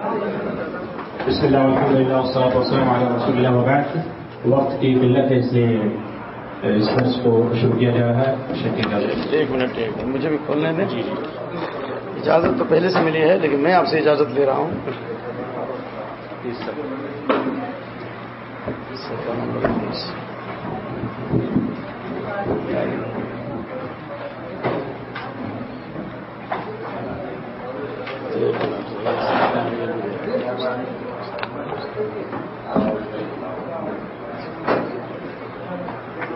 بسم اللہ الحمد للہ والصلاة والسلام علی رسول اللہ وبعد وقت کی قلت ہے، اس لیے اس درس کو شروع کیا جا رہا ہے۔ شکریہ ایک منٹ ایک منٹ، مجھے بھی کھولنے دیں؟ جی اجازت تو پہلے سے ملی ہے، لیکن میں آپ سے اجازت لے رہا ہوں۔ صفحہ نمبر انیس۔ ایک منٹ۔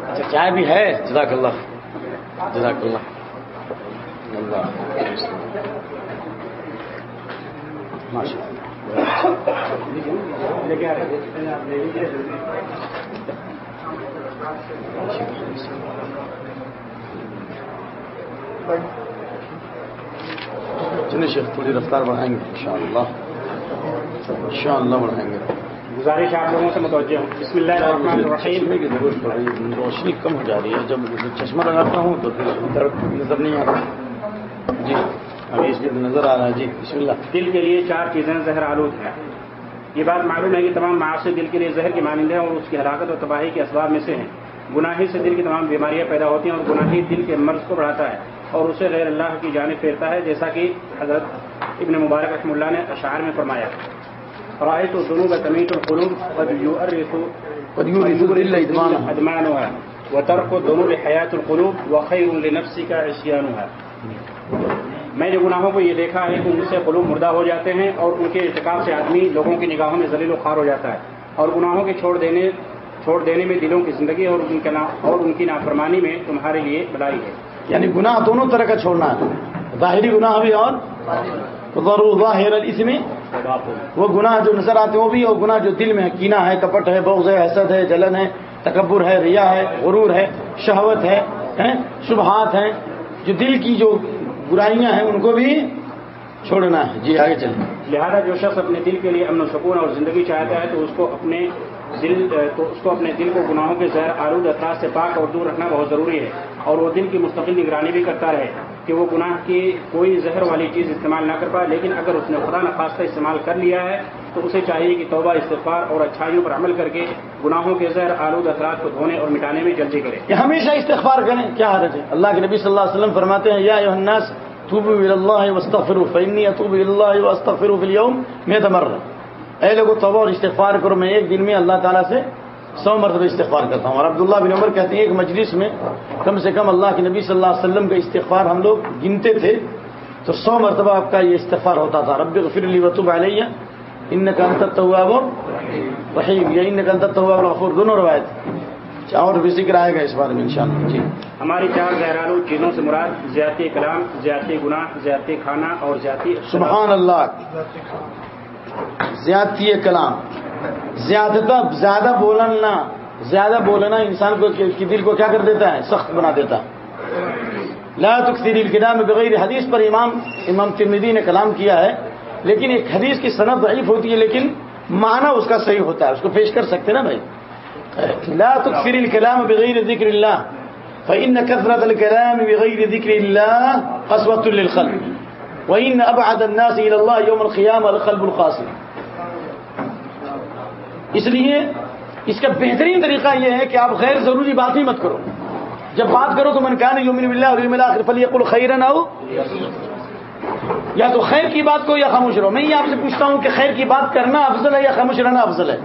اچھا چائے بھی ہے؟ جزاک اللہ. جزاک اللہ. اللہ. چلیے شیخ تھوڑی رفتار بڑھائیں گے انشاءاللہ. انشاءاللہ بڑھائیں گے. گزارش آپ لوگوں سے متوجہ ہوں۔ بسم اللہ الرحمن الرحیم۔ روشنی کم ہو جا رہی ہے۔ جب چشمہ لگاتا ہوں تو پھر نظر نہیں آتا جی ابھی اس لیے نظر آ رہا ہے۔ جی بسم اللہ۔ دل کے لیے چار چیزیں زہر آلود ہیں۔ یہ بات معلوم ہے کہ تمام معاشرے دل کے لیے زہر کی مانند ہیں اور اس کی ہلاکت اور تباہی کے اسباب میں سے ہیں۔ گناہی سے دل کی تمام بیماریاں پیدا ہوتی ہیں اور گناہی دل کے مرض کو بڑھاتا ہے اور اسے غیر اللہ کی جانب پھیرتا ہے جیسا کہ حضرت ابن مبارک رحم اللہ نے اشعار میں فرمایا۔ رائے تو دونوں کا تمیز القلوب قد یؤرث قد یورث الا ادمانها. ادمانها وترك الذنوب حیات القلوب وخیر لنفسك عصيانها. میں نے گناہوں کو یہ دیکھا ہے کہ ان سے قلوب مردہ ہو جاتے ہیں اور ان کے ارتکاب سے آدمی لوگوں کی نگاہوں میں ذلیل و خوار ہو جاتا ہے اور گناہوں کے چھوڑ دینے چھوڑ دینے میں دلوں کی زندگی اور ان کے اور ان کی نافرمانی میں تمہارے لیے بلائی ہے۔ یعنی گناہ دونوں طرح کا چھوڑنا ہے۔ ظاہری گناہ بھی اور ضرور ظاہر الاسم وہ گناہ جو نظر آتے وہ بھی اور گناہ جو دل میں ہے کینا ہے کپٹ ہے بغض ہے حسد ہے جلن ہے تکبر ہے ریا ہے غرور ہے شہوت ہے شبہات ہیں۔ جو دل کی جو برائیاں ہیں ان کو بھی چھوڑنا ہے۔ جی آگے چلیں۔ لہذا جو شخص اپنے دل کے لیے امن و سکون اور زندگی چاہتا ہے تو اس کو اپنے دل تو اس کو اپنے دل کو گناہوں کے زہر آلود اثرات سے پاک اور دور رکھنا بہت ضروری ہے اور وہ دل کی مستقل نگرانی بھی کرتا رہے۔ کہ وہ گناہ کی کوئی زہر والی چیز استعمال نہ کر پائے، لیکن اگر اس نے خدا نخواستہ استعمال کر لیا ہے، تو اسے چاہیے کہ توبہ، استغفار اور اچھائیوں پر عمل کر کے گناہوں کے زہر، آلود اثرات کو دھونے اور مٹانے میں جلدی کرے۔ کہ ہمیشہ استغفار کریں، کیا حرج ہے؟ اللہ کے نبی صلی اللہ علیہ وسلم فرماتے ہیں، یا الناس توبوا الى الله واستغفروا فاني اتوب الى الله واستغفر في اليوم 100 مره اے لوگوں توبہ اور استغفار کرو۔ میں ایک دن میں اللہ تعالیٰ سے سو مرتبہ استغفار کرتا ہوں۔ اور عبداللہ بن عمر کہتے ہیں ایک مجلس میں کم سے کم اللہ کے نبی صلی اللہ علیہ وسلم کا استغفار ہم لوگ گنتے تھے تو سو مرتبہ آپ کا یہ استغفار ہوتا تھا۔ رب اغفر لی وتوب علیہ انک انت التواب الرحیم۔ یا انک انت التواب الغفور دونوں روایت۔ اور بھی ذکر آئے گا اس بارے میں انشاءاللہ۔ جی۔ ہماری چار زہرالو چیزوں سے مراد زیادتی کلام زیادتی گناہ زیادتی کھانا اور زیادتی سبحان اللہ۔ زیادتی کلام۔ زیادہ زیادہ بولنا زیادہ بولنا انسان کو کی دل کو کیا کر دیتا ہے؟ سخت بنا دیتا لا تکثیر الکلام بغیر حدیث پر امام امام ترمیدی نے کلام کیا ہے۔ لیکن ایک حدیث کی صنعت ضعیف ہوتی ہے، لیکن معنی اس کا صحیح ہوتا ہے۔ اس کو پیش کر سکتے نا بھائی؟ لا تکثیر الکلام بغیر ذکر اللہ۔ فإن كثرة الكلام بغير ذكر الله قسوة للقلب۔ وإن أبعد الناس إلى الله يوم القيامة القلب القاسي اس لیے اس کا بہترین طریقہ یہ ہے کہ آپ غیر ضروری بات ہی مت کرو۔ جب بات کرو تو من کان یومن باللہ اور یوم الاخر فلیقل خیرا او یا تو خیر کی بات کو یا خاموش رہو۔ میں یہ آپ سے پوچھتا ہوں کہ خیر کی بات کرنا افضل ہے یا خاموش رہنا افضل ہے؟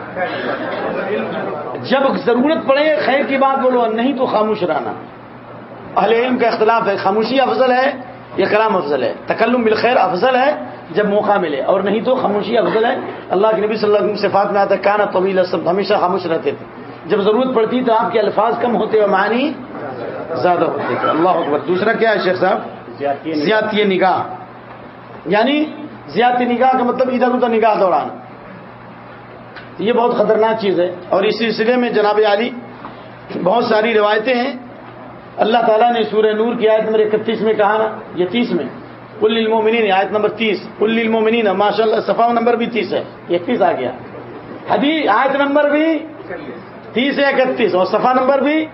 جب ضرورت پڑے خیر کی بات بولو، نہیں تو خاموش رہنا۔ اہل علم کا اختلاف ہے، خاموشی افضل ہے یا کلام افضل ہے۔ تکلم بالخیر افضل ہے جب موقع ملے۔ اور نہیں تو خاموشی افضل ہے۔ اللہ کے نبی صلی اللہ علیہ وسلم صفات میں آتا ہے کانا طویل سب ہمیشہ خاموش رہتے تھے۔ جب ضرورت پڑتی تو آپ کے الفاظ کم ہوتے اور معنی زیادہ ہوتے تھے۔ اللہ اکبر۔ دوسرا کیا ہے شیخ صاحب؟ زیادتی نگاہ۔ یعنی زیادتی نگاہ کا مطلب ادھر ادھر نگاہ دوڑانا یہ بہت خطرناک چیز ہے۔ اور اس سلسلے میں جناب علی بہت ساری روایتیں ہیں۔ اللہ تعالیٰ نے سورہ نور کی آیت نمبر اکتیس میں کہا نا، یہ تیس میں۔ کل المومنین آیت نمبر تیس۔ کل المومنین ماشاء اللہ صفا نمبر بھی تیس ہے۔ اکتیس آ گیا۔ حدیث، آیت نمبر بھی تیس ہے اکتیس اور صفا نمبر بھی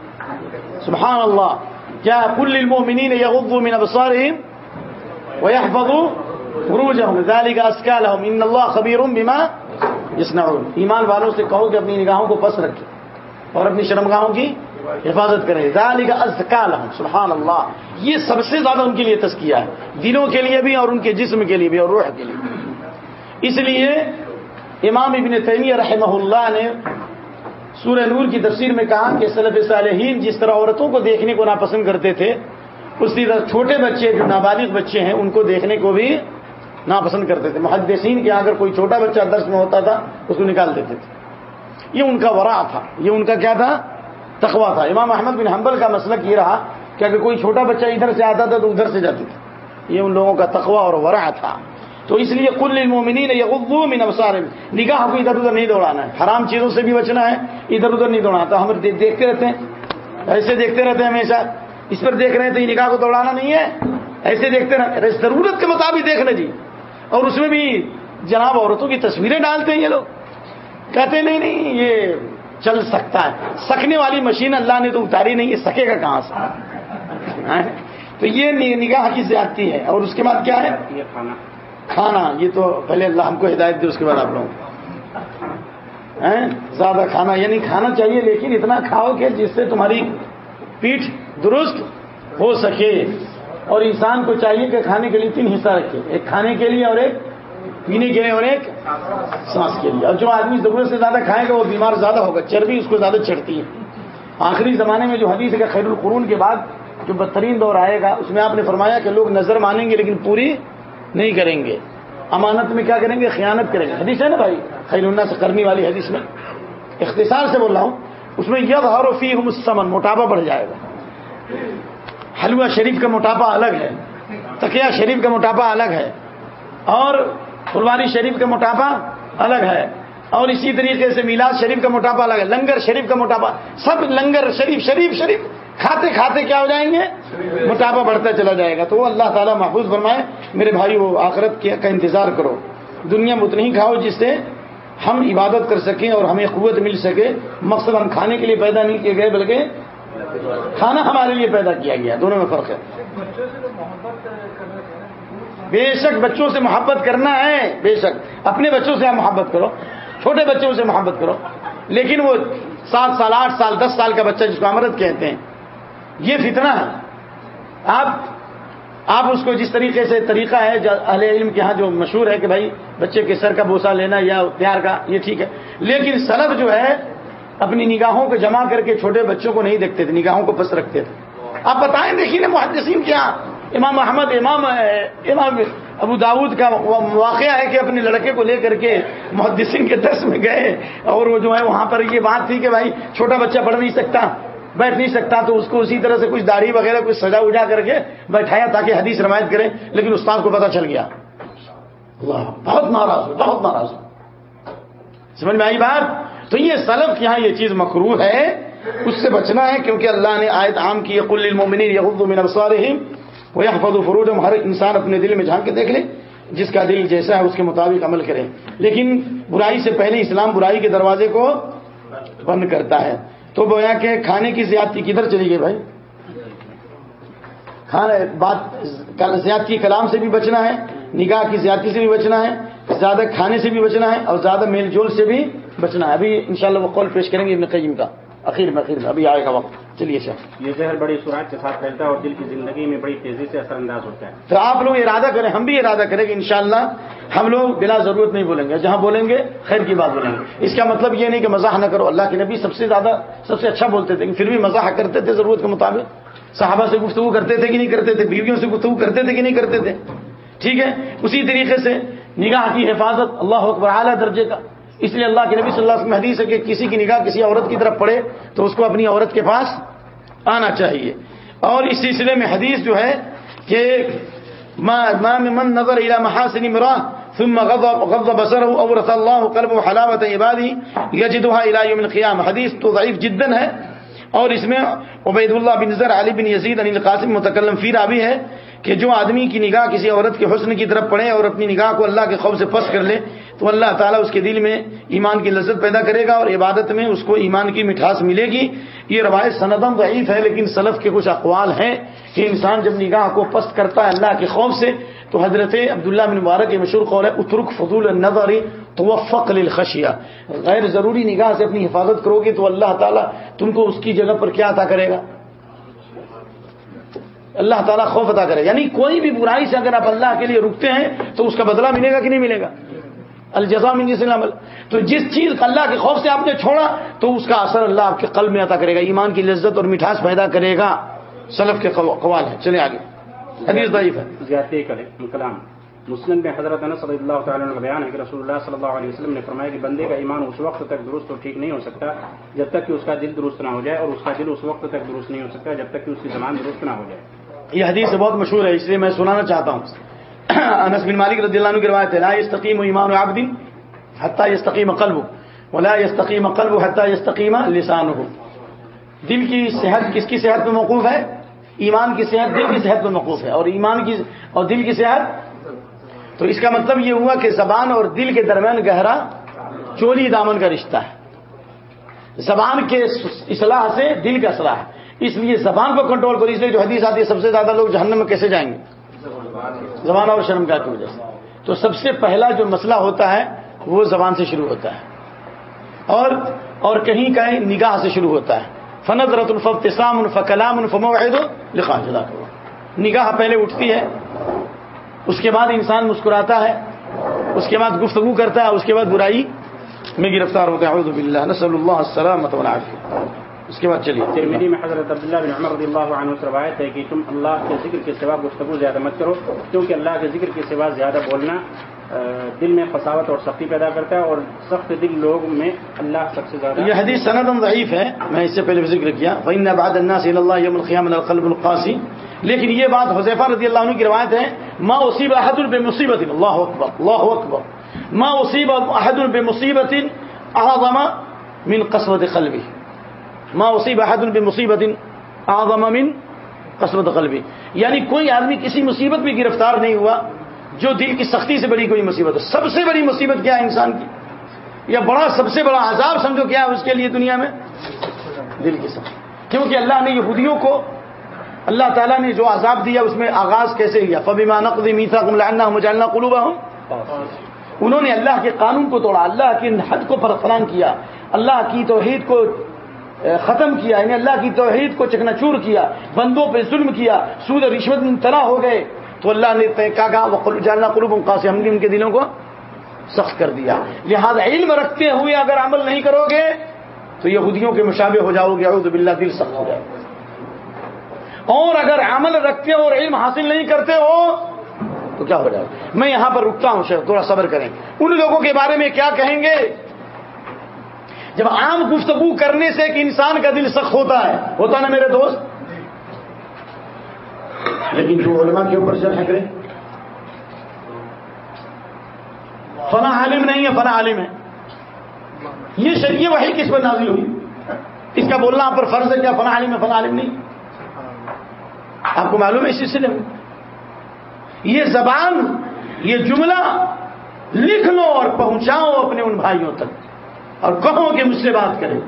سبحان اللہ کیا کل المومنین یغضوا من ابصارهم ويحفظوا فروج ہوں ذالک اسکالہم ان اللہ خبیرم بما یصنعون۔ ایمان والوں سے کہو کہ اپنی نگاہوں کو پس رکھیں۔ اور اپنی شرمگاہوں کی حفاظت کریں۔ ذالک ازکالہم سبحان اللہ یہ سب سے زیادہ ان کے لیے تزکیہ ہے۔ دلوں کے لیے بھی اور ان کے جسم کے لیے بھی اور روح کے لیے بھی۔ اس لیے امام ابن تیمیہ رحمہ اللہ نے سورہ نور کی تفسیر میں کہا کہ سلف صالحین جس طرح عورتوں کو دیکھنے کو ناپسند کرتے تھے، اسی طرح چھوٹے بچے جو نابالغ بچے ہیں، ان کو دیکھنے کو بھی ناپسند کرتے تھے۔ محدثین کے اگر کوئی چھوٹا بچہ درس میں ہوتا تھا، اس کو نکال دیتے تھے۔ یہ ان کا ورع تھا۔ یہ ان کا کیا تھا؟ تخوا تھا۔ امام احمد بن حنبل کا مسلک یہ رہا کہ اگر کوئی چھوٹا بچہ ادھر سے آتا تھا تو ادھر سے جاتے تھے یہ ان لوگوں کا تخوا اور ورع تھا۔ تو اس لیے کل المومنین یغضوا من ابصارهم۔ نگاہ کو ادھر ادھر نہیں دوڑانا ہے۔ حرام چیزوں سے بھی بچنا ہے، ادھر ادھر نہیں دوڑانا۔ تو ہم دیکھتے رہتے ہیں۔ ایسے دیکھتے رہتے ہیں ہمیشہ۔ اس پر دیکھ رہے ہیں تو یہ نگاہ کو دوڑانا نہیں ہے۔ ایسے دیکھتے رہتے ضرورت کے مطابق دیکھنا جی۔ اور اس میں بھی جناب عورتوں کی تصویریں ڈالتے ہیں یہ لوگ۔ کہتے نہیں نہیں یہ چل سکتا ہے۔ سکنے والی مشین اللہ نے تو اتاری نہیں ہے سکے گا کہاں سے؟ تو یہ نگاہ کی زیادتی ہے۔ اور اس کے بعد کیا ہے؟ یہ کھانا۔ کھانا یہ تو پہلے اللہ ہم کو ہدایت دے اس کے بعد آپ لوگوں زیادہ کھانا یعنی کھانا چاہیے لیکن اتنا کھاؤ کہ جس سے تمہاری پیٹھ درست ہو سکے۔ اور انسان کو چاہیے کہ کھانے کے لیے تین حصہ رکھے ایک کھانے کے لیے اور ایک پینے کے لیے اور ایک سانس کے لیے۔ اور جو آدمی ضرورت سے زیادہ کھائے گا وہ بیمار زیادہ ہوگا، چربی اس کو زیادہ چڑھتی ہے۔ آخری زمانے میں جو حدیث ہے خیر القرون کے بعد جو بدترین دور آئے گا، اس میں آپ نے فرمایا کہ لوگ نظر مانیں گے لیکن پوری نہیں کریں گے۔ امانت میں کیا کریں گے؟ خیانت کریں گے۔ حدیث ہے نا بھائی؟ خیر اللہ سے کرنے والی حدیث میں۔ اختصار سے بول رہا ہوں۔ اس میں ید اور فی مسمن موٹاپا بڑھ جائے گا۔ حلوہ شریف کا موٹاپا الگ ہے، تقیہ شریف کا موٹاپا الگ ہے۔ اور فلواری شریف کا موٹاپا الگ ہے اور اسی طریقے سے میلاد شریف کا موٹاپا الگ ہے لنگر شریف کا موٹاپا سب لنگر شریف شریف شریف کھاتے کھاتے کیا ہو جائیں گے موٹاپا بڑھتا چلا جائے گا تو وہ اللہ تعالیٰ محفوظ فرمائے میرے بھائی وہ آخرت کا انتظار کرو دنیا میں اتنی ہی کھاؤ جس سے ہم عبادت کر سکیں اور ہمیں قوت مل سکے مقصد ہم کھانے کے لیے پیدا نہیں کیے گئے بلکہ کھانا ہمارے لیے پیدا کیا گیا دونوں میں فرق ہے۔ بے شک بچوں سے محبت کرنا ہے، بے شک۔ اپنے بچوں سے آپ محبت کرو، چھوٹے بچوں سے محبت کرو، لیکن وہ سات سال، آٹھ سال، دس سال کا بچہ جس کو امرت کہتے ہیں، یہ فتنہ ہے۔ آپ آپ اس کو جس طریقے سے طریقہ ہے اہل علم کے ہاں جو مشہور ہے کہ بھائی بچے کے سر کا بوسا لینا یا پیار کا، یہ ٹھیک ہے۔ لیکن سلب جو ہے، اپنی نگاہوں کو جمع کر کے چھوٹے بچوں کو نہیں دیکھتے تھے، نگاہوں کو پس رکھتے تھے۔ آپ بتائیں دیکھیے محدثین کیا امام احمد، امام امام ابو داود کا واقعہ ہے کہ اپنے لڑکے کو لے کر کے محدثین کے درس میں گئے اور وہ جو ہے وہاں پر یہ بات تھی کہ بھائی چھوٹا بچہ پڑھ نہیں سکتا، بیٹھ نہیں سکتا، تو اس کو اسی طرح سے کچھ داڑھی وغیرہ، کچھ سجا اجا کر کے بیٹھایا تاکہ حدیث روایت کرے، لیکن استاد کو پتا چل گیا۔ اللہ، بہت ناراض ہو بہت ناراض ہو سمجھ میں آئی بات؟ تو یہ سلف یہاں یہ چیز مکرو ہے، اس سے بچنا ہے کیونکہ اللہ نے آیت عام کی کل المومنین یغض من ابصارہم ويحفظوا فروجهم، ہر انسان اپنے دل میں جھانک کے دیکھ لے، جس کا دل جیسا ہے، اس کے مطابق عمل کرے۔ لیکن برائی سے پہلے اسلام برائی کے دروازے کو بند کرتا ہے۔ تو گویا کہ کھانے کی زیادتی کدھر چلی گئی بھائی؟ کھانا، بات زیادتی کلام سے بھی بچنا ہے، نگاہ کی زیادتی سے بھی بچنا ہے، زیادہ کھانے سے بھی بچنا ہے اور زیادہ میل جول سے بھی بچنا ہے۔ ابھی انشاءاللہ وہ قول پیش کریں گے ابن قیم کا۔ اخیر میں اخیر میں، ابھی آئے گا وقت۔ چلیے سر یہ زہر بڑی سوراخ کے ساتھ پھیلتا ہے اور دل کی زندگی میں بڑی تیزی سے اثر انداز ہوتا ہے۔ تو آپ لوگ ارادہ کریں ہم بھی ارادہ کریں کہ انشاءاللہ ہم لوگ بلا ضرورت نہیں بولیں گے۔ جہاں بولیں گے خیر کی بات بولیں گے۔ اس کا مطلب یہ نہیں کہ مزاح نہ کرو۔ اللہ کے نبی سب سے زیادہ سب سے اچھا بولتے تھے پھر بھی مزاح کرتے تھے ضرورت کے مطابق۔ صحابہ سے گفتگو کرتے تھے کہ نہیں کرتے تھے؟ بیویوں سے گفتگو کرتے تھے کہ نہیں کرتے تھے؟ ٹھیک ہے؟ اسی طریقے سے نگاہ کی حفاظت اللہ اکبر اعلیٰ درجے کا۔ اس لیے اللہ کے نبی صلی اللہ علیہ وسلم حدیث ہے کہ کسی کی نگاہ کسی عورت کی طرف پڑے تو اس کو اپنی عورت کے پاس آنا چاہیے۔ اور اس سلسلے میں حدیث جو ہے کہ ما من نظر الى محاسن امراه ثم غضب غضب بصره اورث الله قلبه حلاوه عباده يجدها الى يوم القيامه حدیث تو ضعیف جدا ہے۔ اور اس میں عبید اللہ بن نظر علی بن یزید، علی القاسم متکلم فی رابی ہے کہ جو آدمی کی نگاہ کسی عورت کے حسن کی طرف پڑے اور اپنی نگاہ کو اللہ کے خوف سے پس کر لے، تو اللہ تعالیٰ اس کے دل میں ایمان کی لذت پیدا کرے گا اور عبادت میں اس کو ایمان کی مٹھاس ملے گی۔ یہ روایت سندم ضعیف ہے، لیکن سلف کے کچھ اقوال ہیں کہ انسان جب نگاہ کو پست کرتا ہے اللہ کے خوف سے تو حضرت عبداللہ بن مبارک یہ مشہور قول ہے، اترک فضول النظر توفق للخشیہ۔ غیر ضروری نگاہ سے اپنی حفاظت کرو گے تو اللہ تعالیٰ تم کو اس کی جگہ پر کیا عطا کرے گا؟ اللہ تعالیٰ خوف عطا کرے یعنی کوئی بھی برائی سے اگر آپ اللہ کے لیے رکتے ہیں تو اس کا بدلہ ملے گا کہ نہیں ملے گا؟ الجزا من جس عمل تو جس چیز اللہ کے خوف سے آپ نے چھوڑا تو اس کا اثر اللہ آپ کے قلب میں عطا کرے گا۔ ایمان کی لذت اور مٹھاس پیدا کرے گا۔ سلف کے قوال ہے۔ چلے آگے۔ حدیث ضعیف ہے۔ زیادتی کلام۔ مسلم میں حضرت انس صلی اللہ تعالیٰ کا بیان ہے کہ رسول اللہ صلی اللہ علیہ وسلم نے فرمایا کہ بندے کا ایمان اس وقت تک درست اور ٹھیک نہیں ہو سکتا جب تک کہ اس کا دل درست نہ ہو جائے اور اس کا دل اس وقت تک درست نہیں ہو سکتا جب تک کہ اس کی زبان درست نہ ہو جائے۔ یہ حدیث بہت مشہور ہے اس لیے میں سنانا چاہتا ہوں۔ انس بن مالک رضی اللہ عنہ کی روایت ہے لا یستقیم ایمان عبد حتی یستقیم قلب ولا یستقیم قلب حتی یستقیم لسانه۔ دل کی صحت کس کی صحت پہ موقوف ہے؟ ایمان کی صحت دل کی صحت پہ موقوف ہے اور ایمان کی اور دل کی صحت تو اس کا مطلب یہ ہوا کہ زبان اور دل کے درمیان گہرا چولی دامن کا رشتہ ہے۔ زبان کے اصلاح سے دل کا اصلاح ہے۔ اس لیے زبان کو کنٹرول کرو، اس لیے جو حدیث آتی ہے، سب سے زیادہ لوگ جہنم میں کیسے جائیں گے؟ زبان اور شرم کا کی وجہ سے۔ تو سب سے پہلا جو مسئلہ ہوتا ہے، وہ زبان سے شروع ہوتا ہے۔ اور اور کہیں کہیں نگاہ سے شروع ہوتا ہے۔ فنت رت الفام الف کلام الفم لکھا نگاہ پہلے اٹھتی ہے، اس کے بعد انسان مسکراتا ہے، اس کے بعد گفتگو کرتا ہے، اس کے بعد برائی میں گرفتار ہوتا ہے. نصل اللہ السلام اس کے بعد چلیے. میں حضرت عبداللہ بن عمر رضی اللہ عنہ سے روایت ہے کہ تم اللہ کے ذکر کے سوا گفتگو زیادہ مت کرو، کیونکہ اللہ کے ذکر کے سوا زیادہ بولنا دل میں فساوت اور سختی پیدا کرتا ہے اور سخت دل لوگ میں اللہ سب سے زیادہ یہ حدیث سند ضعیف ہے، میں اس سے پہلے ذکر کیا۔ فن بعد اللہ صلی اللہ یم القیام القلب القاسی لیکن یہ بات حذیفہ رضی اللہ عنہ کی روایت ہے، ما اصیب احد الب مصیبت اللہ اکبر اللہ اکبر۔ ما اصیب احد الب مصیبت اعظم من قسوت قلبی ما اصیب احد الب مصیبت اعظم من قسوت قلبی یعنی کوئی آدمی کسی مصیبت میں گرفتار نہیں ہوا جو دل کی سختی سے بڑی کوئی مصیبت ہے۔ سب سے بڑی مصیبت کیا ہے انسان کی؟ یا بڑا سب سے بڑا عذاب سمجھو کیا ہے اس کے لیے دنیا میں؟ دل کی سختی۔ کیونکہ اللہ نے یہودیوں کو اللہ تعالیٰ نے جو عذاب دیا، اس میں آغاز کیسے کیا؟ فبی مانقی میسا کم لانا مجالنا قلوبہ ہوں انہوں نے اللہ کے قانون کو توڑا، اللہ کی حد کو فرفران کیا، اللہ کی توحید کو ختم کیا یعنی اللہ کی توحید کو چکنا چور کیا، بندوں پہ ظلم کیا، سود رشوت تلا ہو گئے۔ تو اللہ نے کہا کہا ہاں، وہ جاننا قلوب قاسم ہم نے ان کے دلوں کو سخت کر دیا۔ لہذا علم رکھتے ہوئے اگر عمل نہیں کرو گے، تو یہودیوں کے مشابہ ہو جاؤ گے، اعوذ باللہ دل سخت ہو جائے۔ اور اگر عمل رکھتے ہو اور علم حاصل نہیں کرتے ہو، تو کیا ہو جائے؟ میں یہاں پر رکتا ہوں، شیخ، تھوڑا صبر کریں۔ ان لوگوں کے بارے میں کیا کہیں گے؟ جب عام گفتگو کرنے سے کہ انسان کا دل سخت ہوتا ہے، ہوتا نا میرے دوست؟ لیکن جو علماء کے اوپر شرح کرے فنا عالم نہیں ہے فنا عالم ہے۔ یہ شریع وہی کس پر نازل ہوئی؟ اس کا بولنا آپ پر فرض ہے کیا فنا عالم ہے فنا عالم نہیں؟ آپ کو معلوم ہے اس سلسلے میں؟ یہ زبان، یہ جملہ لکھ لو اور پہنچاؤ اپنے ان بھائیوں تک۔ اور کہو کہ مجھ سے بات کریں۔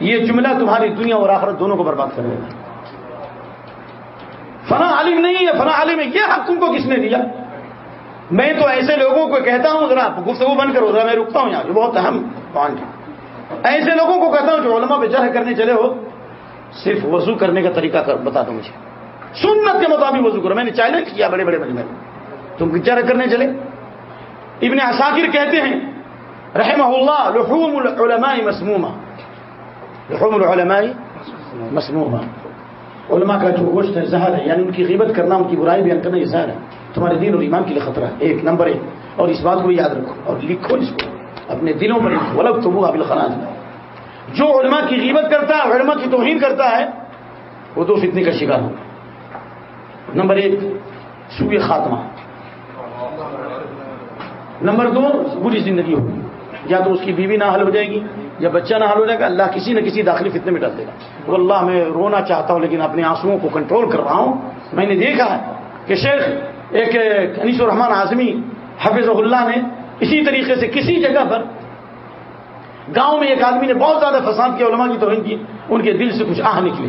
یہ جملہ تمہاری دنیا اور آخرت دونوں کو برباد کر دے گا۔ فنا عالم نہیں ہے فنا عالم ہے۔ یہ حق تم کو کس نے دیا؟ میں تو ایسے لوگوں کو کہتا ہوں، ذرا گفتگو بند کرو، ذرا میں رکتا ہوں یہاں۔ جو بہت اہم پوائنٹ ہے۔ ایسے لوگوں کو کہتا ہوں جو علماء پہ جرح کرنے چلے ہو، صرف وضو کرنے کا طریقہ کر بتا دو مجھے۔ سنت کے مطابق وضو کرو۔ میں نے چیلنج کیا بڑے بڑے مجمے تم جرح کرنے چلے۔ ابن عساکر کہتے ہیں، رحمہ اللہ، لحوم العلماء مسمومہ۔ لحوم العلماء مسمومہ۔ علماء کا جو گوشت ہے، زہر ہے۔ یعنی ان کی غیبت کرنا، ان کی برائی بیان کرنا، یہ زہر ہے۔ تمہارے دین اور ایمان کے لیے خطرہ ہے۔ ایک، نمبر ایک، اور اس بات کو یاد رکھو اور لکھو اس کو۔ اپنے دلوں پر لکھو۔ الگ تو وہ ابل خراج جو علماء کی غیبت کرتا ہے علماء کی توہین کرتا ہے، وہ دو فتنے کا شکار ہوگا نمبر ایک سوئے خاتمہ۔ نمبر دو، بری زندگی ہوگی یا تو اس کی بیوی نہ حل ہو جائے گی یا بچہ نہ حل ہو جائے گا، اللہ کسی نہ کسی داخلی فتنے میں ڈال دے گا۔ وہ اللہ، میں رونا چاہتا ہوں، لیکن اپنے آنسوؤں کو کنٹرول کر رہا ہوں۔ میں نے دیکھا ہے کہ شیخ، ایک انیس الرحمان اعظمی حفظ اللہ نے اسی طریقے سے کسی جگہ پر گاؤں میں ایک آدمی نے بہت زیادہ فساد کیا، علماء کی توہین کی، ان کے دل سے کچھ آہ نکلی۔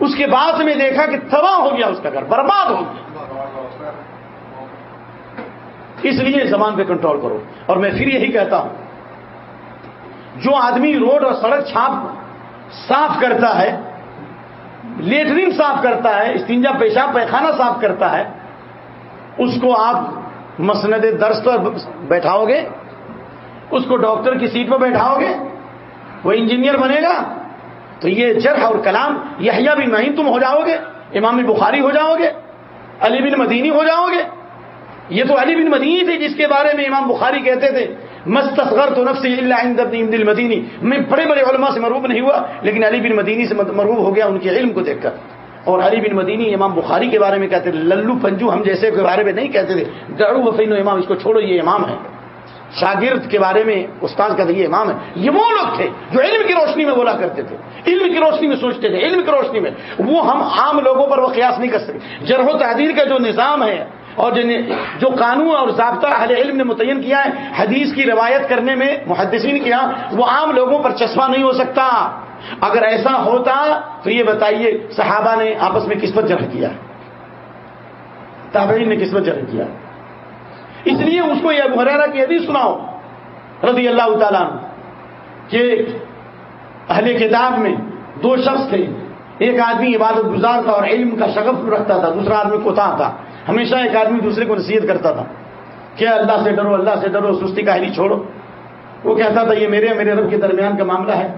اس کے بعد میں دیکھا کہ تباہ ہو گیا، اس کا گھر برباد ہو گیا۔ اس لیے زبان پہ کنٹرول کرو۔ اور میں پھر یہی کہتا ہوں جو آدمی روڈ اور سڑک چھاپ صاف کرتا ہے، لیٹرین صاف کرتا ہے، استنجا پیشاب پیخانہ صاف کرتا ہے، اس کو آپ مسند درس پر بیٹھاؤ گے، اس کو ڈاکٹر کی سیٹ پر بیٹھاؤ گے، وہ انجینئر بنے گا، تو یہ جرح اور کلام یہ بھی نہیں تم ہو جاؤ گے، امام بخاری ہو جاؤ گے، علی بن مدینی ہو جاؤ گے۔ یہ تو علی بن مدینی تھے جس کے بارے میں امام بخاری کہتے تھے۔ مستغر تو نفس اللہ دل مدینی میں بڑے بڑے علماء سے مروب نہیں ہوا، لیکن علی بن مدینی سے مروب ہو گیا، ان کے علم کو دیکھ کر. اور علی بن مدینی امام بخاری کے بارے میں کہتے تھے، للو پنجو ہم جیسے کے بارے میں نہیں کہتے تھے. ڈاڑو وفین امام، اس کو چھوڑو، یہ امام ہے. شاگرد کے بارے میں استاد کا یہ امام ہے. یہ وہ لوگ تھے جو علم کی روشنی میں بولا کرتے تھے. علم کی روشنی میں سوچتے تھے، علم کی روشنی میں. وہ ہم عام لوگوں پر وہ قیاس نہیں کر سکتے. جرح و تحدیر کا جو نظام ہے اور جو قانون اور ضابطہ اہل علم نے متعین کیا ہے، حدیث کی روایت کرنے میں محدثین کیا ہاں، وہ عام لوگوں پر چشمہ نہیں ہو سکتا۔ اگر ایسا ہوتا تو یہ بتائیے، صحابہ نے آپس میں کس پر جرح کیا؟ تابعین نے کس پر جرح کیا؟ اس لیے اس کو یہ محرا کی حدیث سناؤ، رضی اللہ تعالیٰ کہ اہل کتاب میں دو شخص تھے۔ ایک آدمی عبادت گزار تھا اور علم کا شغف رکھتا تھا، دوسرا آدمی کوتا تھا۔ ہمیشہ ایک آدمی دوسرے کو نصیحت کرتا تھا کہ اللہ سے ڈرو، اللہ سے ڈرو، سستی کا چھوڑو۔ وہ کہتا تھا، یہ میرے میرے رب کے درمیان کا معاملہ ہے۔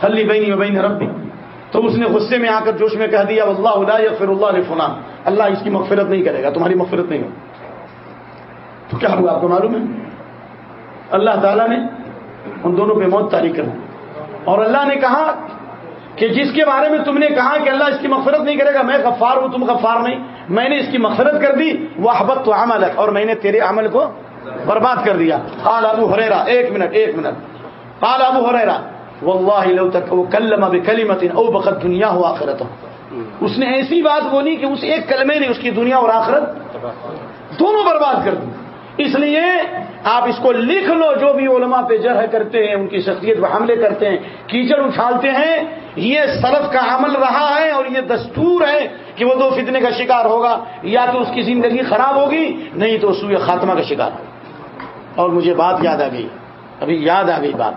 خلی بینی و بین رب بھی تو اس نے غصے میں آ کر جوش میں کہہ دیا اللہ اللہ یا پھر اللہ علیہ فلان اللہ اس کی مغفرت نہیں کرے گا، تمہاری مغفرت نہیں ہو تو کیا ہوا، آپ کو معلوم ہے؟ اللہ تعالیٰ نے ان دونوں پہ موت تاریخ کر اور اللہ نے کہا کہ جس کے بارے میں تم نے کہا کہ اللہ اس کی مغفرت نہیں کرے گا، میں غفار ہوں، تم غفار نہیں۔ میں نے اس کی مغفرت کر دی وہ حبت تو عمل ہے اور میں نے تیرے عمل کو برباد کر دیا۔ قال ابو حریرا ایک منٹ ایک منٹ۔ قال ابو حریرا واللہ لو تک وہ کلم اب کلیمت او بخت دنیا ہو آخرت اس نے ایسی بات بولی کہ اس ایک کلمے نے اس کی دنیا اور آخرت دونوں برباد کر دی۔ اس لیے آپ اس کو لکھ لو، جو بھی علماء پہ جرح کرتے ہیں، ان کی شخصیت پہ حملے کرتے ہیں، کیچڑ اچھالتے ہیں۔ یہ سلف کا عمل رہا ہے اور یہ دستور ہے کہ وہ دو فتنے کا شکار ہوگا۔ یا تو اس کی زندگی خراب ہوگی، نہیں تو سوئے خاتمہ کا شکار ہوگا۔ اور مجھے بات یاد آ گئی، ابھی یاد آ گئی بات۔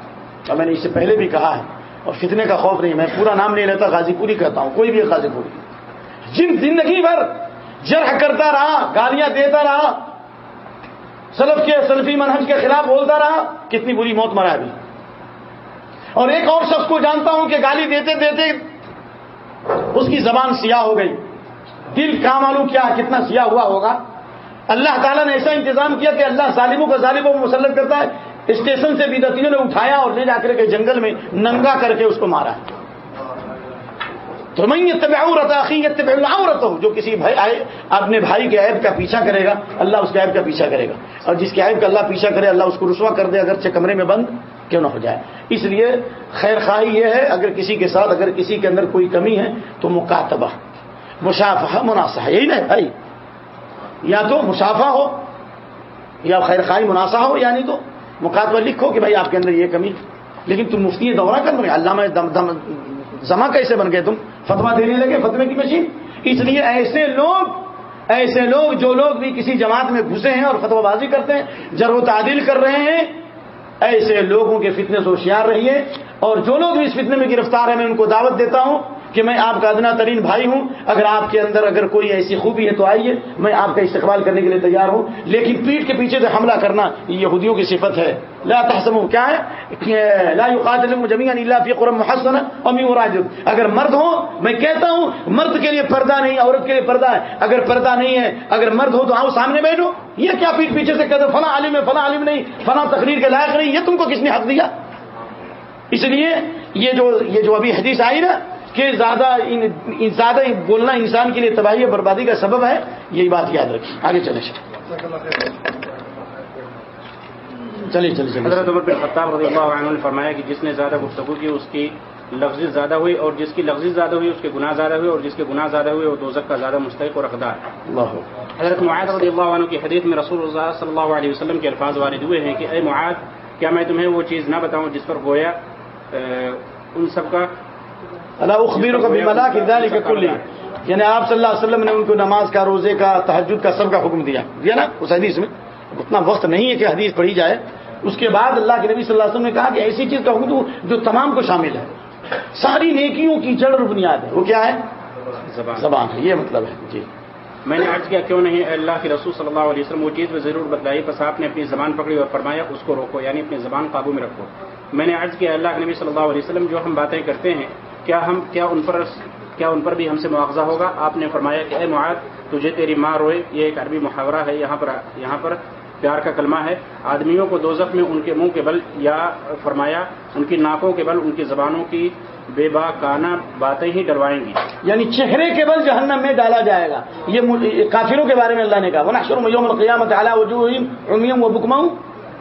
اور میں نے اس سے پہلے بھی کہا ہے، اور فتنے کا خوف نہیں، میں پورا نام نہیں لیتا، غازی پوری کہتا ہوں، کوئی بھی غازی پوری۔ جن زندگی بھر جرح کرتا رہا، گالیاں دیتا رہا سلف کے سلفی منہج کے خلاف بولتا رہا، کتنی بری موت مرا ابھی اور ایک اور شخص کو جانتا ہوں کہ گالی دیتے دیتے اس کی زبان سیاہ ہو گئی۔ دل کا معلوم کیا، کتنا سیاہ ہوا ہوگا۔ اللہ تعالیٰ نے ایسا انتظام کیا کہ اللہ ظالموں کا ظالموں کو مسلط کرتا ہے۔ اسٹیشن سے بدتیوں نے اٹھایا اور لے جا کر کے جنگل میں ننگا کر کے اس کو مارا تو میں یہ عورت طبع عورت ہوں جو کسی بھائی اپنے بھائی کے عیب کا پیچھا کرے گا، اللہ اس کے عیب کا پیچھا کرے گا۔ اور جس کے عیب کا اللہ پیچھا کرے، اللہ اس کو رسوا کر دے، اگرچہ کمرے میں بند کیوں نہ ہو جائے۔ اس لیے خیر خواہی یہ ہے، اگر کسی کے ساتھ، اگر کسی کے اندر کوئی کمی ہے، تو مکاتبہ مشافہ مناسب یہی نا بھائی۔ یا تو مسافہ ہو، یا خیر خواہی مناسب ہو یعنی تو مکاتبہ لکھو کہ بھائی آپ کے اندر یہ کمی لیکن تم مفتی دورہ کر رہے اللہ جمع کیسے بن گئے تم؟ فتوا دینے لگے فتوے کی مشین؟ اس لیے ایسے لوگ ایسے لوگ جو لوگ بھی کسی جماعت میں گھسے ہیں اور فتوا بازی کرتے ہیں جر و تعدیل کر رہے ہیں، ایسے لوگوں کے فتنے سے ہوشیار رہیے اور جو لوگ بھی اس فتنے میں گرفتار ہیں، میں ان کو دعوت دیتا ہوں کہ میں آپ کا ادنا ترین بھائی ہوں۔ اگر آپ کے اندر اگر کوئی ایسی خوبی ہے تو آئیے، میں آپ کا استقبال کرنے کے لیے تیار ہوں۔ لیکن پیٹ کے پیچھے سے حملہ کرنا یہودیوں کی صفت ہے۔ لا تحسم کیا ہے؟ لا الا فی قرم محسن امی اگر مرد ہو، میں کہتا ہوں، مرد کے لیے پردہ نہیں، عورت کے لیے پردہ ہے۔ اگر پردہ نہیں ہے، اگر مرد ہو تو آؤ سامنے بیٹھو۔ یہ کیا پیٹ پیچھے سے کہتے فلاں عالم ہے، فلاں عالم نہیں، فلاں تقریر کے لائق نہیں۔ یہ تم کو کس نے حق دیا؟ اس لیے یہ جو یہ جو ابھی حدیث آئی نا کہ زیادہ زیادہ بولنا انسان کے لیے تباہی اور بربادی کا سبب ہے یہی بات یاد رکھیں۔ آگے چلے چلیے چلیے حضرت عمر بن خطاب رضی اللہ عنہ نے فرمایا کہ جس نے زیادہ گفتگو کی اس کی لفظی زیادہ ہوئی اور جس کی لفظی زیادہ ہوئی اس کے گناہ زیادہ ہوئے اور جس کے گناہ زیادہ ہوئے وہ دوزک کا زیادہ مستحق اور اقدار حضرت معاذ رضی اللہ عنہ کی حدیث میں رسول اللہ صلی اللہ علیہ وسلم کے الفاظ وارد ہوئے ہیں کہ اے معاذ کیا میں تمہیں وہ چیز نہ بتاؤں جس پر گویا ان سب کا اللہ اخبیر کا بھی ملا کہ یعنی آپ صلی اللہ علیہ وسلم نے ان کو نماز کا، روزے کا تحجد کا سب کا حکم دیا۔ دیا نا اس حدیث میں؟ اتنا وقت نہیں ہے کہ حدیث پڑھی جائے۔ اس کے بعد اللہ کے نبی صلی اللہ علیہ وسلم نے کہا کہ ایسی چیز کا حکم دو جو تمام کو شامل ہے۔ ساری نیکیوں کی جڑ اور بنیاد ہے۔ وہ کیا ہے؟ زبان ہے۔ یہ مطلب ہے۔ جی۔ میں نے عرض کیا کیوں نہیں؟ اللہ کے رسول صلی اللہ علیہ وسلم، وہ چیز میں ضرور بتلائی، بس آپ نے اپنی زبان پکڑی اور فرمایا، اس کو روکو یعنی اپنی زبان قابو میں رکھو۔ میں نے عرض کیا اللہ کے نبی صلی اللہ علیہ وسلم، جو ہم باتیں کرتے ہیں، کیا ہم، کیا ان پر، کیا ان پر بھی ہم سے مواخذہ ہوگا؟ آپ نے فرمایا کہ، اے معاذ، تجھے تیری ماں روئے، یہ ایک عربی محاورہ ہے، یہاں پر یہاں پر پیار کا کلمہ ہے۔ آدمیوں کو دوزخ میں ان کے منہ کے بل یا فرمایا، ان کی ناکوں کے بل، ان کی زبانوں کی بے با کانا باتیں ہی ڈروائیں گی۔ یعنی چہرے کے بل جہنم میں ڈالا جائے گا۔ یہ کافروں کے بارے میں اللہ نے کہا ونحشر یوم القیامت علی وجوہہم عمیہم و بکمہم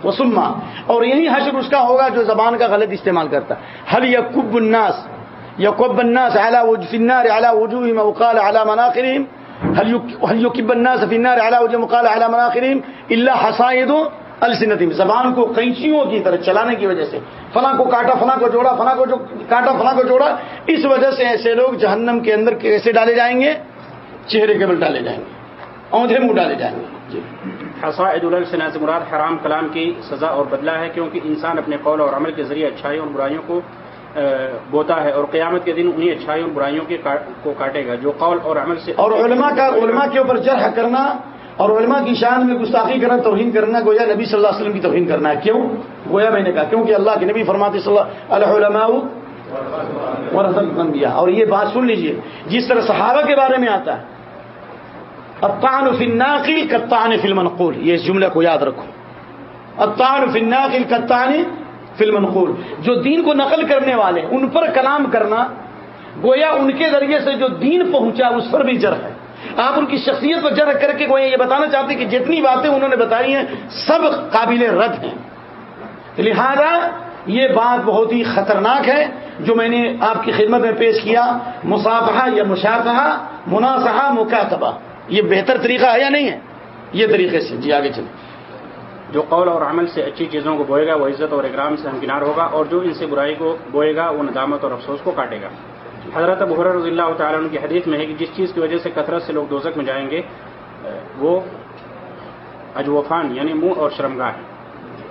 و سما اور یہی حشر اس کا ہوگا جو زبان کا غلط استعمال کرتا۔ حل یکب الناس؟ یکب الناس علی النار على وجوههم وقال على مناخرهم هل يك- يكب الناس في النار على على مناخرهم الا حصائد السنتهم زبان کو قینچیوں کی طرح چلانے کی وجہ سے۔ فلاں کو کاٹا، فلاں کو جوڑا، فلاں کو جو، کاٹا، فلاں کو جوڑا۔ اس وجہ سے ایسے لوگ جہنم کے اندر کیسے ڈالے جائیں گے؟ چہرے کے بل ڈالے جائیں گے۔ اونھے منہ ڈالے جائیں گے۔ جی۔ حسائد السنا سے مراد حرام کلام کی سزا اور بدلہ ہے کیونکہ انسان اپنے قول اور عمل کے ذریعے اچھائیوں اور برائیوں کو بوتا ہے اور قیامت کے دن انہیں اچھائیوں اور برائیوں کے کو کاٹے گا، جو قول اور عمل سے اور علماء کا علماء کے اوپر جرح کرنا اور علماء کی شان میں گستاخی کرنا، توہین کرنا، گویا نبی صلی اللہ علیہ وسلم کی توہین کرنا ہے۔ کیوں؟ گویا میں نے کہا، کیونکہ اللہ کے نبی فرماتے صلی اللہ العلماء ورثۃ الانبیاء۔ اور یہ بات سن لیجیے، جس طرح صحابہ کے بارے میں آتا ہے، الطعن فی الناقل کالطعن فی المنقول، یہ اس جملے کو یاد رکھو۔ الطعن فی الناقل فی المنقول جو دین کو نقل کرنے والے، ان پر کلام کرنا، گویا ان کے ذریعے سے جو دین پہنچا، اس پر بھی جرح ہے۔ آپ ان کی شخصیت پر جرح کر کے گویا یہ بتانا چاہتے ہیں کہ جتنی باتیں انہوں نے بتائی ہیں، سب قابل رد ہیں۔ لہذا یہ بات بہت ہی خطرناک ہے، جو میں نے آپ کی خدمت میں پیش کیا، مصافحہ یا مشافہہ مناصحہ، مکاتبہ۔ یہ بہتر طریقہ ہے یا نہیں ہے؟ یہ طریقے سے۔ جی آگے چلیں۔ جو قول اور عمل سے اچھی چیزوں کو بوئے گا، وہ عزت اور اکرام سے ہمکنار ہوگا اور جو ان سے برائی کو بوئے گا، وہ ندامت اور افسوس کو کاٹے گا۔ حضرت بحر رضی اللہ تعالیٰ کی حدیث میں ہے کہ جس چیز کی وجہ سے کثرت سے لوگ دوزک میں جائیں گے، وہ اجوفان یعنی منہ اور شرمگاہ ہے۔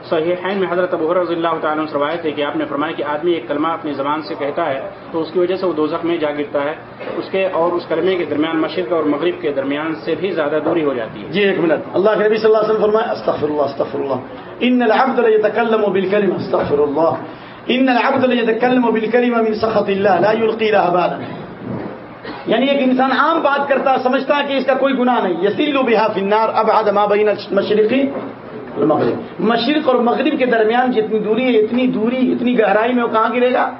صحیحین میں حضرت ابو رضی اللہ تعالیٰ عنہ سے روایت ہے کہ آپ نے فرمایا کہ آدمی ایک کلمہ اپنی زبان سے کہتا ہے تو اس کی وجہ سے وہ دوزخ میں جا گرتا ہے، اس کے اور اس کلمے کے درمیان مشرق اور مغرب کے درمیان سے بھی زیادہ دوری ہو جاتی ہے۔ جی ایک منٹ۔ اللہ کے نبی صلی اللہ علیہ وسلم فرمائے استغفر اللہ استغفر اللہ ان العبد ليتكلم بالكلمه استغفر الله ان العبد ليتكلم بالكلمه من سخط الله لا يلقي لها بالا یعنی ایک انسان عام بات کرتا، سمجھتا ہے کہ اس کا کوئی گناہ نہیں۔ یسیل بها في النار، ابعد ما بين المشرق والمغرب مشرق اور مغرب کے درمیان جتنی دوری ہے اتنی دوری اتنی گہرائی میں وہ کہاں گرے گا؟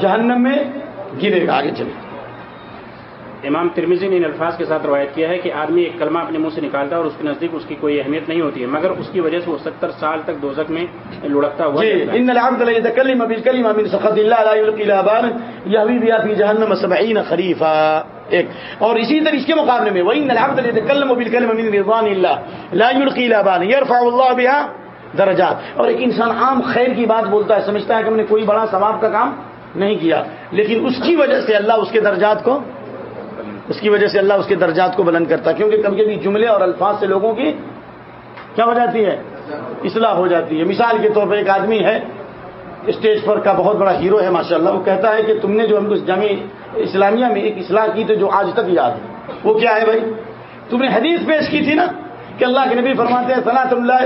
جہنم میں گرے گا آگے چلے۔ امام ترمیزی نے ان الفاظ کے ساتھ روایت کیا ہے کہ آدمی ایک کلمہ اپنے منہ سے نکالتا ہے اور اس کے نزدیک اس کی کوئی اہمیت نہیں ہوتی ہے مگر اس کی وجہ سے وہ ستر سال تک دوزک میں لڑکتا ہوا جی ہے۔ ان العبد ایک۔ اور اسی طرح اس کے مقابلے میں وان العبد لا يتكلم من رضوان الله لا يلقي لها بالا يرفع الله بها درجات۔ اور ایک انسان عام خیر کی بات بولتا ہے، سمجھتا ہے کہ ہم نے کوئی بڑا ثواب کا کام نہیں کیا، لیکن اس کی وجہ سے اللہ اس کے درجات کو، اس کی وجہ سے اللہ اس کے درجات کو بلند کرتا ہے۔ کیونکہ کبھی کبھی جملے اور الفاظ سے لوگوں کی کیا ہو جاتی ہے؟ اصلاح ہو جاتی ہے۔ مثال کے طور پر ایک آدمی ہے، اسٹیج پر کا بہت بڑا ہیرو ہے، ماشاءاللہ، وہ کہتا ہے کہ تم نے جو ہم کو جامع اسلامیہ میں ایک اصلاح کی تو جو آج تک یاد ہے۔ وہ کیا ہے بھائی؟ تم نے حدیث پیش کی تھی نا کہ اللہ کے نبی فرماتے ہیں، صلاۃ اللہ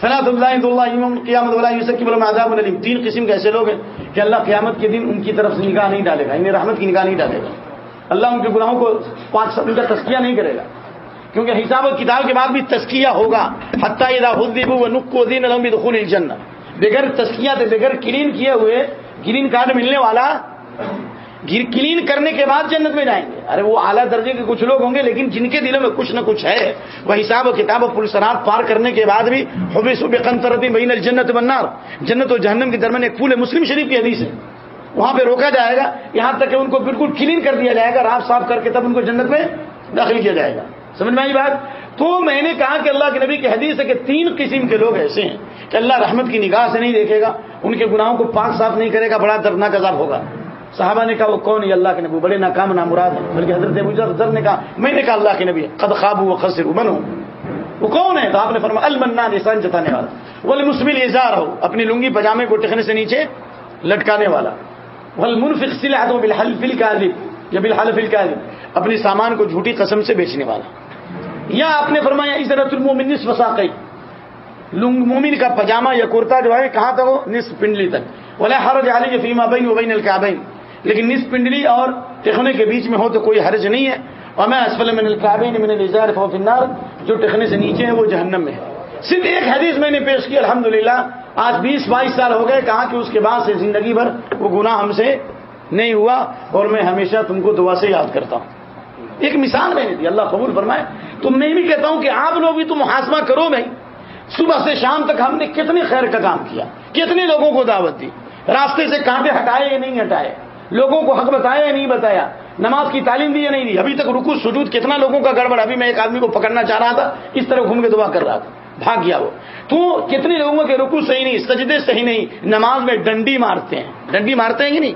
صلاۃ اللہ اللہ قیامت اللہ یوسف عذاب العلیم تین قسم کے ایسے لوگ ہیں کہ اللہ قیامت کے دن ان کی طرف سے نگاہ نہیں ڈالے گا، انہیں رحمت کی نگاہ نہیں ڈالے گا۔ اللہ ان کے گناہوں کو پانچ سب ان کا تسکیہ نہیں کرے گا۔ کیونکہ حساب و کتاب کے بعد بھی تسکیہ ہوگا۔ حتیٰ و نق و دین الحمد خون الجنت بغیر تسکیہ بغیر کلین کیے ہوئے گرین کارڈ ملنے والا گر کلین کرنے کے بعد جنت میں جائیں گے۔ ارے وہ اعلیٰ درجے کے کچھ لوگ ہوں گے، لیکن جن کے دلوں میں کچھ نہ کچھ ہے، وہ حساب و کتاب و پلسرات پار کرنے کے بعد بھی حبی صبح قنطرتی بین الجنت بنار جنت و جہنم کے درمیان ایک پھول مسلم شریف کی حدیث ہے۔ وہاں پہ روکا جائے گا، یہاں تک کہ ان کو بالکل کلین کر دیا جائے گا راف صاف کر کے تب ان کو جنت میں داخل کیا جائے گا۔ سمجھ میں آئی بات؟ تو میں نے کہا کہ اللہ کے نبی کی حدیث ہے کہ تین قسم کے لوگ ایسے ہیں کہ اللہ رحمت کی نگاہ سے نہیں دیکھے گا، ان کے گناہوں کو پاک صاف نہیں کرے گا، بڑا دردناک عذاب ہوگا۔ صحابہ نے کہا، وہ کون ہے؟ اللہ کے نبی بڑے ناکام نامراد ہیں۔ بلکہ حضرت ابو ذر نے کہا، میں نے کہا اللہ کے نبی قد خواب و خسر من ہوں وہ کون ہے؟ تو آپ نے فرمایا، المنان، احسان جتانے والا۔ وہ مسمل اظہار ہو۔ اپنی لنگی پجامے کو ٹکنے سے نیچے لٹکانے والا۔ والمنفق سلعته بالحلف الكاذب یا بالحلف الكاذب اپنی سامان کو جھوٹی قسم سے بیچنے والا۔ یا آپ نے فرمایا، عزرت المومن، نصف وساقی لنگ، مومن کا پجامہ یا کرتا جو ہے، کہاں تک ہو؟ نصف پنڈلی تک۔ ولا حرج علی فیما بین وبین الکعبین لیکن نصف پنڈلی اور ٹخنے کے بیچ میں ہو تو کوئی حرج نہیں ہے۔ اور میں اسفل من الکعبین من الازار فوف النار۔ جو ٹخنے سے نیچے ہے وہ جہنم میں ہے صرف ایک حدیث میں نے پیش کی، الحمدللہ، آج بیس بائیس سال ہو گئے کہا کہ اس کے بعد سے زندگی بھر وہ گناہ ہم سے نہیں ہوا اور میں ہمیشہ تم کو دعا سے یاد کرتا ہوں۔ ایک مثال میں نے دی، اللہ قبول فرمائے۔ تو میں بھی کہتا ہوں کہ آپ لوگ بھی تو محاسبہ کرو بھائی۔ صبح سے شام تک ہم نے کتنے خیر کا کام کیا، کتنے لوگوں کو دعوت دی۔ راستے سے کانٹے ہٹائے یا نہیں ہٹائے؟ لوگوں کو حق بتایا یا نہیں بتایا؟ نماز کی تعلیم دی یا نہیں دی؟ ابھی تک رکو سجود کتنا لوگوں کا گڑبڑ، ابھی میں ایک آدمی کو پکڑنا چاہ رہا تھا، اس طرح گھوم کے دعا کر رہا تھا۔ بھاگ گیا وہ۔ تو کتنے لوگوں کے رکو صحیح نہیں، سجدے صحیح نہیں، نماز میں ڈنڈی مارتے ہیں۔ ڈنڈی مارتے ہیں کہ نہیں؟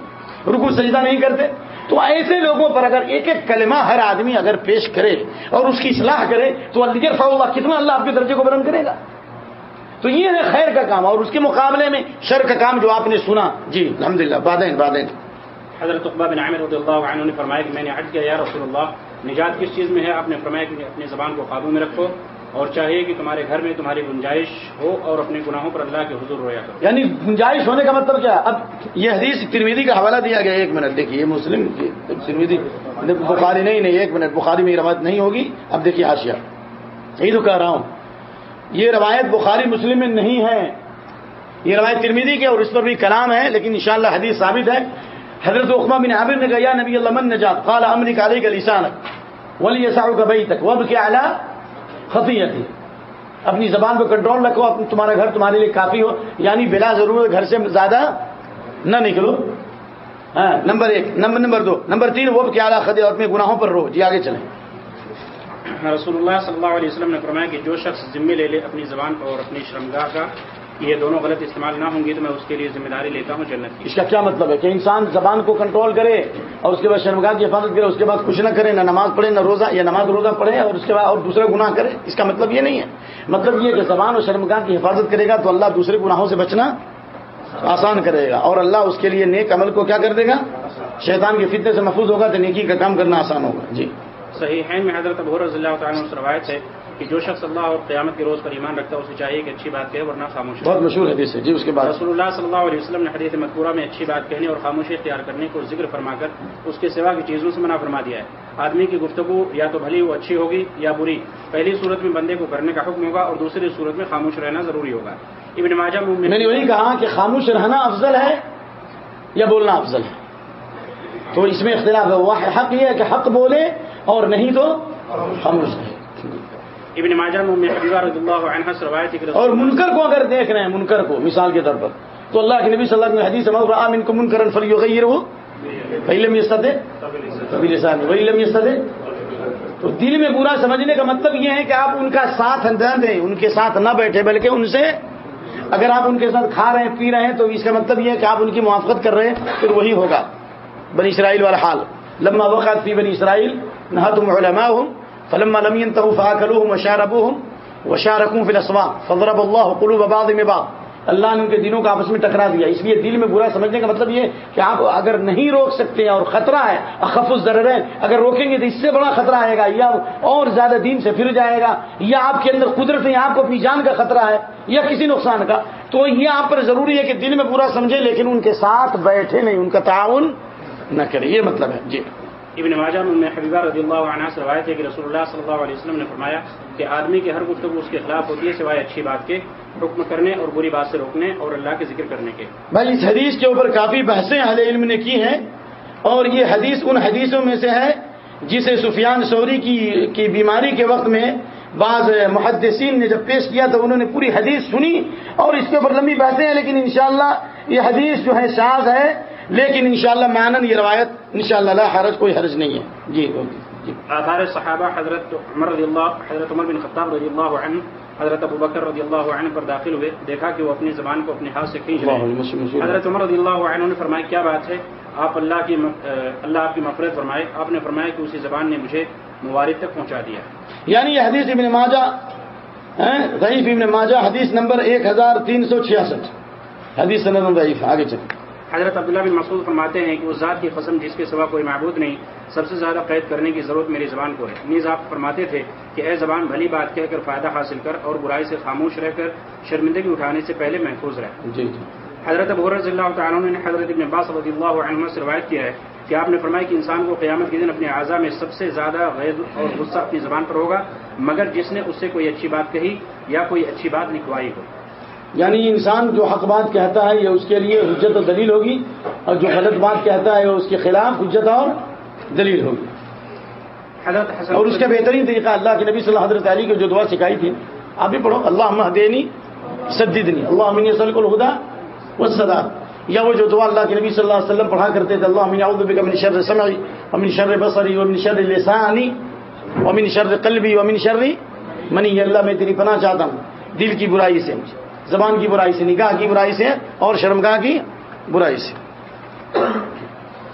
رکو سجدہ نہیں کرتے۔ تو ایسے لوگوں پر اگر ایک ایک کلمہ ہر آدمی اگر پیش کرے اور اس کی اصلاح کرے، تو اللہ کتنا اللہ آپ کے درجے کو بلند کرے گا؟ تو یہ ہے خیر کا کام اور اس کے مقابلے میں شر کا کام جو آپ نے سنا۔ جی الحمد للہ بادین بادین حضرت اقبا بن عامر رضی اللہ عنہ نے فرمایا کہ میں نے حج کیا، یا رسول اللہ، نجات کس چیز میں ہے؟ آپ نے فرمایا کہ اپنی زبان کو قابو میں رکھو اور چاہیے کہ تمہارے گھر میں تمہاری گنجائش ہو اور اپنے گناہوں پر اللہ کے حضور رویا کرو۔ یعنی گنجائش ہونے کا مطلب کیا؟ اب یہ حدیث ترمیدی کا حوالہ دیا گیا، ایک منٹ، دیکھیے مسلم ترمیدی بخاری نہیں نہیں، ایک منٹ، بخاری میں روایت نہیں ہوگی۔ اب دیکھیے آشیا یہی تو کہہ رہا ہوں یہ روایت بخاری مسلم میں نہیں ہے۔ یہ روایت ترمیدی کی اور اس پر بھی کلام ہے، لیکن انشاءاللہ حدیث ثابت ہے۔ حضرت عقبہ بن عامر نے کہا، یا نبی اللہ، من نجات، قال امرک علیک لسانک ولی بیتک، وابکی علی خطیتی اپنی زبان کو کنٹرول رکھو تمہارا گھر تمہارے لیے کافی ہو یعنی بلا ضرورت گھر سے زیادہ نہ نکلو. ہاں نمبر ایک، نمبر نمبر دو، نمبر تین وہ کیا اعلیٰ خدے اور اپنے گناہوں پر رو جی آگے چلیں. رسول اللہ صلی اللہ علیہ وسلم نے فرمایا کہ جو شخص ذمے لے لے اپنی زبان اور اپنی شرمگاہ کا یہ دونوں غلط استعمال نہ ہوں گی تو میں اس کے لیے ذمہ داری لیتا ہوں جنت کی. اس کا کیا مطلب ہے کہ انسان زبان کو کنٹرول کرے اور اس کے بعد شرمگاہ کی حفاظت کرے اس کے بعد کچھ نہ کرے نہ نماز پڑھے نہ روزہ یا نماز روزہ پڑھے اور اس کے بعد اور دوسرے گناہ کرے اس کا مطلب یہ نہیں ہے۔ مطلب یہ کہ زبان اور شرمگاہ کی حفاظت کرے گا تو اللہ دوسرے گناہوں سے بچنا آسان کرے گا اور اللہ اس کے لیے نیک عمل کو کیا کر دے گا؟ شیطان کے فتنے سے محفوظ ہوگا تو نیکی کا کام کرنا آسان ہوگا۔ جی۔ صحیح ہے میں حضرت رضی اللہ تعالیٰ سے روایت ہے۔ کہ جو شخص اللہ اور قیامت کے روز پر ایمان رکھتا ہے اسے چاہیے کہ اچھی بات کہے ورنہ خاموش بہت مشہور حدیث ہے۔ جی اس کے بعد۔ رسول اللہ صلی اللہ علیہ وسلم نے حدیث مذکورہ میں اچھی بات کہنے اور خاموشی اختیار کرنے کو ذکر فرما کر اس کے سوا کی چیزوں سے منع فرما دیا ہے۔ آدمی کی گفتگو یا تو بھلی وہ اچھی ہوگی یا بری۔ پہلی صورت میں بندے کو کرنے کا حکم ہوگا اور دوسری صورت میں خاموش رہنا ضروری ہوگا۔ ابن ماجہ میں نے وہی کہا کہ خاموش رہنا افضل ہے یا بولنا افضل ہے؟ تو اس میں اختلاف ہے۔ حق یہ ہے کہ حق بولے اور نہیں تو خاموش رہے۔ ابن ماجہ میں حبیبہ رضی اللہ عنہ سے روایت ہے اور منکر کو اگر دیکھ رہے ہیں منکر کو مثال کے طور پر تو اللہ کے نبی صلی اللہ علیہ وسلم حدیث ہے عام ان کو منکر فلی غیر وہ؟ پہلے میں سدے کبھی لسان وہی لم سدے تو دل میں برا سمجھنے کا مطلب یہ ہے کہ آپ ان کا ساتھ نہ دیں ان کے ساتھ نہ بیٹھے بلکہ ان سے اگر آپ ان کے ساتھ کھا رہے ہیں پی رہے ہیں تو اس کا مطلب یہ ہے کہ آپ ان کی موافقت کر رہے ہیں پھر وہی ہوگا۔ بنی اسرائیل والا حال لما وقت فی بنی اسرائیل نہ تم علما ہوں فلما لم ينتهوا فاكلوهم وشاربوهم وشاركوا في الاسواق فضرب الله قلوب بعض میں بعض اللہ نے ان کے دلوں کو آپس میں ٹکرا دیا۔ اس لیے دل میں برا سمجھنے کا مطلب یہ کہ آپ اگر نہیں روک سکتے اور خطرہ ہے، اخف ضرر ہے اگر روکیں گے تو اس سے بڑا خطرہ آئے گا یا اور زیادہ دین سے پھر جائے گا یا آپ کے اندر قدرت نہیں، آپ کو اپنی جان کا خطرہ ہے یا کسی نقصان کا۔ تو یہ آپ پر ضروری ہے کہ دل میں برا سمجھے، لیکن ان کے ساتھ بیٹھے نہیں، ان کا تعاون نہ کرے۔ یہ مطلب ہے۔ جی۔ ابن ماجہ میں حبیبہ رضی اللہ عنہ سے روایت ہے کہ رسول اللہ صلی اللہ علیہ وسلم نے فرمایا کہ آدمی کی ہر گفتگو اس کے خلاف ہوتی ہے سوائے اچھی بات کے، حکم کرنے اور بری بات سے روکنے اور اللہ کے ذکر کرنے کے۔ بھائی اس حدیث کے اوپر کافی بحثیں اہل علم نے کی ہیں اور یہ حدیث ان حدیثوں میں سے ہے جسے سفیان سوری کی کی بیماری کے وقت میں بعض محدثین نے جب پیش کیا تو انہوں نے پوری حدیث سنی اور اس کے اوپر لمبی بحثیں ہیں، لیکن انشاءاللہ یہ حدیث جو ہے شاذ ہے لیکن انشاءاللہ مانن یہ روایت انشاءاللہ لا حرج کوئی حرج نہیں ہے۔ جی جی۔ آثار صحابہ حضرت عمر رضی اللہ حضرت عمر بن خطاب رضی اللہ عنہ حضرت ابو بکر رضی اللہ عنہ پر داخل ہوئے۔ دیکھا کہ وہ اپنی زبان کو اپنے ہاتھ سے کھینچ رہے ہیں۔ حضرت عمر رضی اللہ عنہ نے فرمایا کیا بات ہے؟ آپ اللہ کی اللہ آپ کی مفرت فرمائے۔ آپ نے فرمایا کہ اسی زبان نے مجھے موارد تک پہنچا دیا یعنی یہ حدیث ابن ماجہ ضعیف ابن ماجہ حدیث نمبر ایک ہزار تین سو چھیاسٹھ۔ حدیث سند ضعیف آگے چلیں۔ حضرت عبداللہ بن مسعود فرماتے ہیں کہ اس ذات کی قسم جس کے سوا کوئی معبود نہیں سب سے زیادہ قید کرنے کی ضرورت میری زبان کو ہے۔ نیز آپ فرماتے تھے کہ اے زبان بھلی بات کہہ کر فائدہ حاصل کر اور برائی سے خاموش رہ کر شرمندگی اٹھانے سے پہلے محفوظ رہے جی جی۔ حضرت ابو رضی اللہ تعالیٰ نے حضرت ابن عباس رضی اللہ عنہ سے روایت کیا ہے کہ آپ نے فرمایا کہ انسان کو قیامت کے دن اپنے اعضاء میں سب سے زیادہ غیر اور غصہ اپنی زبان پر ہوگا مگر جس نے اس سے کوئی اچھی بات کہی یا کوئی اچھی بات لکھوائی ہو۔ یعنی انسان جو حق بات کہتا ہے یہ اس کے لیے حجت و دلیل ہوگی اور جو غلط بات کہتا ہے اس کے خلاف حجت اور دلیل ہوگی۔ حضرت حسن اور اس کا بہترین طریقہ اللہ کے نبی صلی اللہ حضرت علی کو جو دعا سکھائی تھی آپ بھی پڑھو اللہ دینی سدیدنی اللہ امین صلی الخدا و صدا یا وہ جو دعا اللہ کے نبی صلی اللہ علیہ وسلم پڑھا کرتے تھے اللہ امین اعوذ شر سمعی ومن شر بصری ومن شر لسانی ومن شر قلبی ومن شر منی اللہ میں تیری پناہ چاہتا ہوں دل کی برائی سے زبان کی برائی سے نگاہ کی برائی سے اور شرمگاہ کی برائی سے۔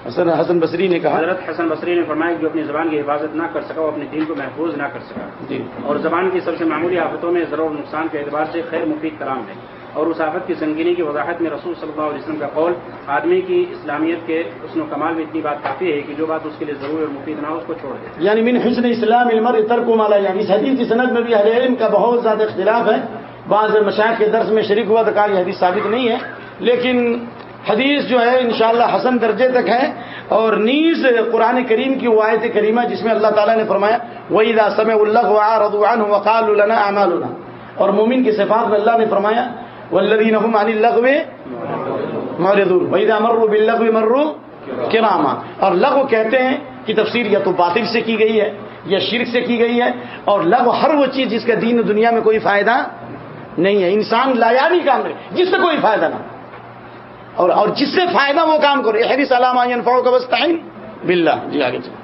حسن حسن بصری نے کہا حضرت حسن بصری نے فرمایا کہ جو اپنی زبان کی حفاظت نہ کر سکا وہ اپنے دین کو محفوظ نہ کر سکا۔ جی۔ اور زبان کی سب سے معمولی آفتوں میں ضرور نقصان کے اعتبار سے خیر مفید کلام ہے۔ اور اس آفت کی سنگینی کی وضاحت میں رسول صلی اللہ علیہ وسلم کا قول آدمی کی اسلامیت کے حسن و کمال میں اتنی بات کافی ہے کہ جو بات اس کے لیے ضروری اور مفید نہ ہو اس کو چھوڑ دے۔ یعنی من حسن اسلام المر ترک مالا یعنی اس حدیث کی صنعت میں بھی اہل علم کا بہت زیادہ اختلاف ہے۔ بعض مشاہد کے درس میں شریک ہوا، تو کہا یہ حدیث ثابت نہیں ہے۔ لیکن حدیث جو ہے، انشاءاللہ حسن درجے تک ہے۔ اور نیز قرآن کریم کی وہ آیت کریمہ جس میں اللہ تعالیٰ نے فرمایا وہی داسم اللہ ردوان وقال النا اعمال اور مومن کی صفات میں اللہ نے فرمایا والذین هم عن اللغو معرضون۔ واذا باللغو کراما اور لغو کہتے ہیں کہ تفسیر یا تو باطل سے کی گئی ہے، یا شرک سے کی گئی ہے۔ اور لغو ہر وہ چیز جس کا دین و دنیا میں کوئی فائدہ نہیں ہے انسان لایانی کام کرے جس سے کوئی فائدہ نہ اور اور جس سے فائدہ وہ کام کرے حدیث علامہ ينفعك واستعين بالله جی آگے چلیں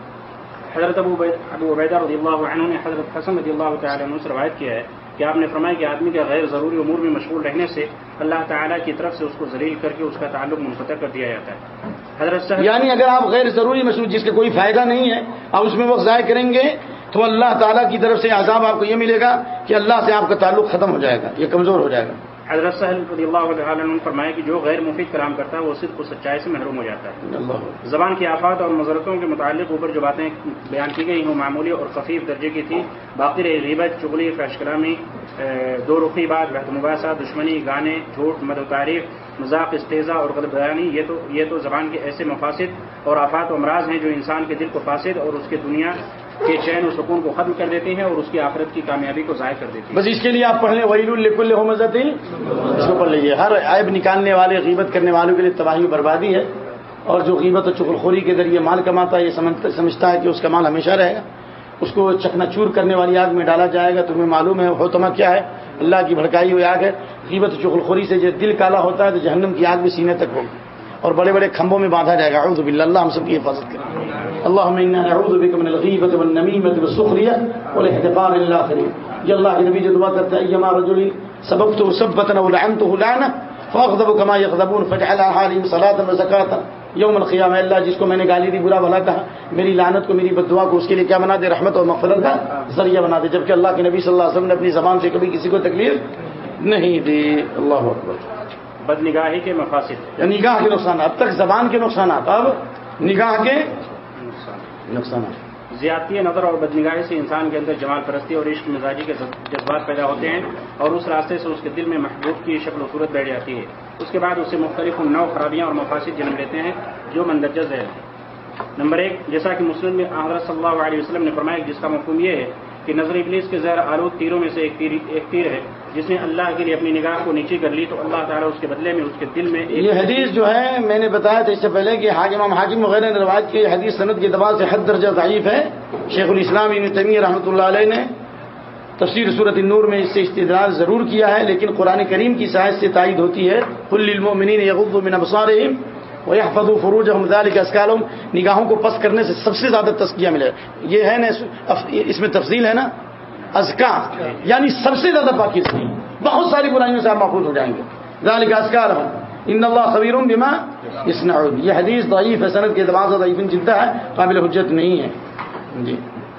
حضرت ابو ابو عبیدہ رضی اللہ عنہ نے حضرت حسن رضی اللہ تعالی عنہ سے روایت کیا ہے کہ آپ نے فرمایا کہ آدمی کے غیر ضروری امور میں مشغول رہنے سے اللہ تعالیٰ کی طرف سے اس کو ذلیل کر کے اس کا تعلق منقطع کر دیا جاتا ہے۔ حضرت صاحب یعنی اگر آپ غیر ضروری مصروف جس کا کوئی فائدہ نہیں ہے آپ اس میں وقت ضائع کریں گے تو اللہ تعالیٰ کی طرف سے عذاب آپ کو یہ ملے گا کہ اللہ سے آپ کا تعلق ختم ہو جائے گا یہ کمزور ہو جائے گا۔ حضرت سہل رضی اللہ تعالیٰ نے فرمایا کہ جو غیر مفید کلام کرتا ہے وہ صرف کو سچائی سے محروم ہو جاتا ہے۔ زبان کی آفات اور مذرتوں کے متعلق اوپر جو باتیں بیان کی گئی وہ معمولی اور خفیف درجے کی تھی باقی رہی غیبت چگلی فیش کلامی دو رخی بات بحت مباحثہ دشمنی گانے جھوٹ مد و تعریف مذاق استیزہ اور غلط بیانی یہ تو یہ تو زبان کے ایسے مفاصد اور آفات و امراض ہیں جو انسان کے دل کو فاسد اور اس کے دنیا کے چین و سکون کو ختم کر دیتے ہیں اور اس کی آخرت کی کامیابی کو ضائع کر دیتی ہیں۔ بس اس کے لیے آپ پڑھ لیں ویل الکل حمزت اس کو پڑھ لیجیے ہر عیب نکالنے والے، غیبت کرنے والوں کے لیے تباہی و بربادی ہے۔ اور جو غیبت و چغلخوری کے ذریعے مال کماتا ہے، یہ سمجھتا- ہے کہ اس کا مال ہمیشہ رہے گا۔ اس کو چکنا چور کرنے والی آگ میں ڈالا جائے گا، تمہیں معلوم ہے ہوتما کیا ہے۔ اللہ کی بھڑکائی ہوئی آگ ہے۔ غیبت و چغلخوری سے جو دل کالا ہوتا ہے، تو جہنم کی آگ بھی سینے تک ہوگی۔ اور بڑے بڑے کھمبوں میں باندھا جائے گا۔ اعوذ باللہ، اللہ ہم سب کی حفاظت کرے۔ اللهم انا نعوذ بك من الغيبه والنميمه والسخريه والاحتقار للاخرين یہ اللہ کے نبی جو دعا کرتا ہے، ایما رجل سببته سبتا او لعنته لعنه فاغضب كما يغضبون فاجعل حالهم صلاه وزكاه یوم القیامہ۔ اللہ، جس کو میں نے گالی دی، برا بھلا کہا، میری لعنت کو، میری بدعا کو، اس کے لیے کیا بنا دے؟ رحمت اور مغفرت کا ذریعہ بنا دے۔ جبکہ اللہ کے نبی صلی اللہ علیہ وسلم نے اپنی زبان سے کبھی کسی کو تکلیف نہیں دی۔ اللہ اکبر۔ بد نگاہی کے مفاصد یا نگاہ کے نقصانات۔ اب تک زبان کے نقصانات۔ اب نگاہ کے نقصان نقصانات۔ زیادتی نظر اور بدنگاہی سے انسان کے اندر جمال پرستی اور عشق مزاجی کے جذبات پیدا ہوتے ہیں اور اس راستے سے اس کے دل میں محبوب کی شکل و صورت بیٹھ جاتی ہے۔ اس کے بعد اس سے مختلف نو خرابیاں اور مفاصد جنم لیتے ہیں جو مندرجہ ہیں۔ نمبر ایک جیسا کہ مسلم میں حضرت صلی اللہ علیہ وسلم نے فرمایا جس کا مفہوم یہ ہے کہ نظر ابلیس کے زہر آلود تیروں میں سے ایک تیر ایک تیر ہے، جس نے اللہ کے لیے اپنی نگاہ کو نیچی کر لی تو اللہ تعالیٰ اس کے بدلے میں، اس کے دل میں یہ حدیث جو ہے، میں نے بتایا تھا اس سے پہلے کہ حاجم امام حاکم وغیرہ نے روایت کی حدیث صنعت کے دباؤ سے حد درجہ ضعیف ہے۔ شیخ الاسلام ابن تیمیہ رحمۃ اللہ علیہ نے تفسیر صورت النور میں اس سے استدلال ضرور کیا ہے، لیکن قرآن کریم کی سائز سے تائید ہوتی ہے۔ کل المؤمنین یغض من ابصارہم ويحفظوا فروجهم ذلك اسکالهم نگاہوں کو پس کرنے سے سب سے زیادہ تسکیہ ملے۔ یہ ہے نا اس میں تفصیل ہے نا؟ ازکا یعنی سب سے زیادہ پاکیزگی بہت ساری برائیوں سے آپ محفوظ ہو جائیں گے۔ ذالک اسکالهم ان اللہ خبیر بما اسنعون یہ حدیث ضعیف ہے کے اعتبار سے ضعیف چلتا ہے، قابل حجت نہیں ہے۔ جی۔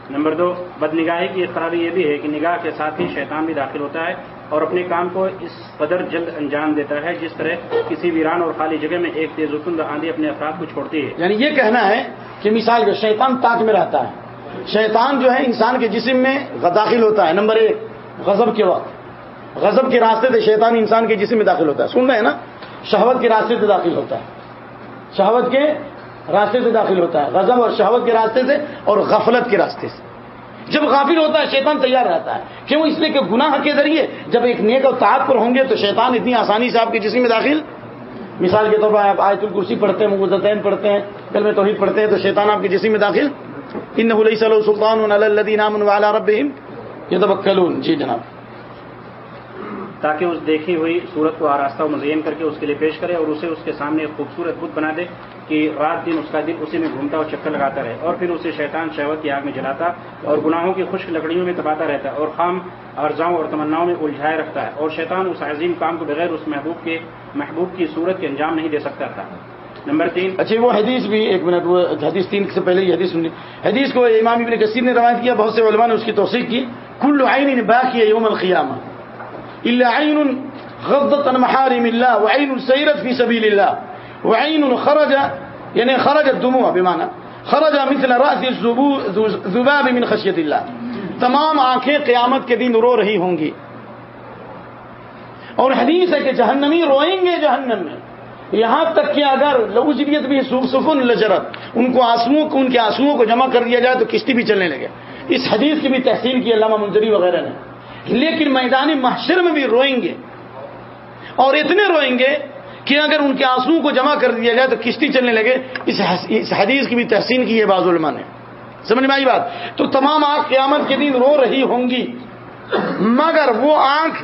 نمبر دو، بدنگاہی کی خرابی یہ بھی ہے کہ نگاہ کے ساتھ ہی شیطان بھی داخل ہوتا ہے۔ اور اپنے کام کو اس قدر جلد انجام دیتا ہے جس طرح کسی ویران اور خالی جگہ میں ایک تیز وکند آندھی اپنے افراد کو چھوڑتی ہے۔ یعنی یہ کہنا ہے کہ مثال کے شیطان تاک میں رہتا ہے۔ شیطان جو ہے انسان کے جسم میں داخل ہوتا ہے، نمبر ایک، غضب کے وقت۔ غضب کے راستے سے شیطان انسان کے جسم میں داخل ہوتا ہے۔ سن رہے ہیں نا؟ شہوت کے راستے سے داخل ہوتا ہے۔ شہوت کے راستے سے داخل ہوتا ہے۔ غضب اور شہوت کے راستے سے اور غفلت کے راستے سے۔ جب غافل ہوتا ہے، شیطان تیار رہتا ہے۔ کیوں؟ اس لیے کہ گناہ کے ذریعے جب ایک نیک اور تعت پر ہوں گے تو شیطان اتنی آسانی سے آپ کے جسم میں داخل۔ مثال کے طور پر آپ آیت الکرسی پڑھتے ہیں مغزین پڑھتے ہیں کل میں توحید پڑھتے ہیں، تو شیطان آپ کے جسم میں داخل۔ ان صلی سلطان الدین رب یہ تو جی جناب۔ تاکہ اس دیکھی ہوئی صورت کو آراستہ و مزین کر کے اس کے لیے پیش کرے اور اسے اس کے سامنے ایک خوبصورت بت بنا دے کہ رات دن اس کا دل اسی میں گھومتا اور چکر لگاتا رہے اور پھر اسے شیطان شہوت کی آگ میں جلاتا اور گناہوں کی خشک لکڑیوں میں تباتا رہتا ہے اور خام ارزاؤں اور تمناؤں میں الجھائے رکھتا ہے اور شیطان اس عظیم کام کو بغیر اس محبوب کے محبوب کی صورت کے انجام نہیں دے سکتا تھا۔ نمبر تین۔ اچھا وہ حدیث بھی ایک منٹ، وہ حدیث تین سے پہلے یہ حدیث سنی۔ حدیث کو امام ابن کثیر نے روایت کیا، بہت سے علماء نے اس کی توثیق کی۔ کل عین باقی یوم القیامہ۔ الا عین غضت عن محارم الله، وعين سيرت في سبيل الله، وعين خرج، يعني خرج الدموع بمعنى، خرج مثل راس الذباب من خشيه الله. تمام آنکھیں قیامت کے دن رو رہی ہوں گی. اور حدیث ہے کہ جہنمی روئیں گے جہنم میں. یہاں تک کہ اگر لوجریت بھی سکون لجرت، ان کو آنسوؤں کو ان کے آنسوؤں کو جمع کر دیا جائے تو کشتی بھی چلنے لگے. اس حدیث کی بھی تحصیل کی علامہ منظری وغیرہ نے. لیکن میدانی محشر میں بھی روئیں گے۔ اور اتنے روئیں گے کہ اگر ان کے آنسو کو جمع کر دیا جائے تو کشتی چلنے لگے۔ اس حدیث کی بھی تحسین کی ہے باز علماء نے۔ سمجھ میں آئی بات؟ تو تمام آنکھ قیامت کے دن رو رہی ہوں گی۔ مگر وہ آنکھ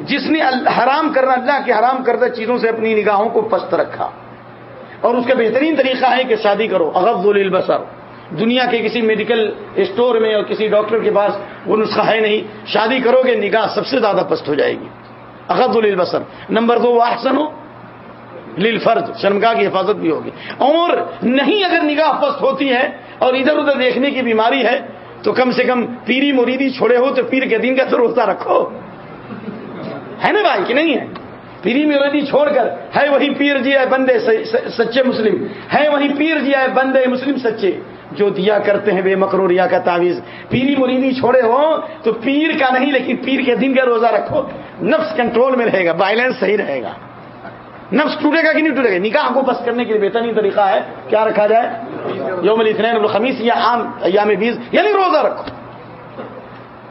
جس نے حرام کرنا، اللہ کے حرام کردہ چیزوں سے اپنی نگاہوں کو پست رکھا۔ اور اس کا بہترین طریقہ ہے کہ شادی کرو۔ اغض البصر دنیا کے کسی میڈیکل اسٹور میں اور کسی ڈاکٹر کے پاس وہ نسخہ ہے نہیں۔ شادی کرو گے، نگاہ سب سے زیادہ پست ہو جائے گی۔ اغض البصر نمبر دو، وہ احسن ہو۔ لیل فرض شرمگاہ کی حفاظت بھی ہوگی۔ اور نہیں اگر نگاہ پست ہوتی ہے اور ادھر ادھر دیکھنے کی بیماری ہے، تو کم سے کم پیری مریدی چھوڑے ہو تو پیر کے دن کا تو روزہ رکھو۔ ہے نا بھائی کہ نہیں ہے؟ پیری مریدی چھوڑ کر، ہے وہی پیر جی ہے بندے سچے مسلم۔ ہے وہی پیر جی ہے بندے مسلم سچے۔ جو دیا کرتے ہیں بے مکروریا کا تعویذ۔ پیری مرینی چھوڑے ہو تو پیر کا نہیں، لیکن پیر کے دن کا روزہ رکھو۔ نفس کنٹرول میں رہے گا بائلنس صحیح رہے گا۔ نفس ٹوٹے گا کہ نہیں ٹوٹے گا؟ نکاح کو بس کرنے کے لیے بہترین طریقہ ہے۔ کیا رکھا جائے؟ یوم الاثنین الخمیس یا عام ایام بیس یعنی روزہ رکھو۔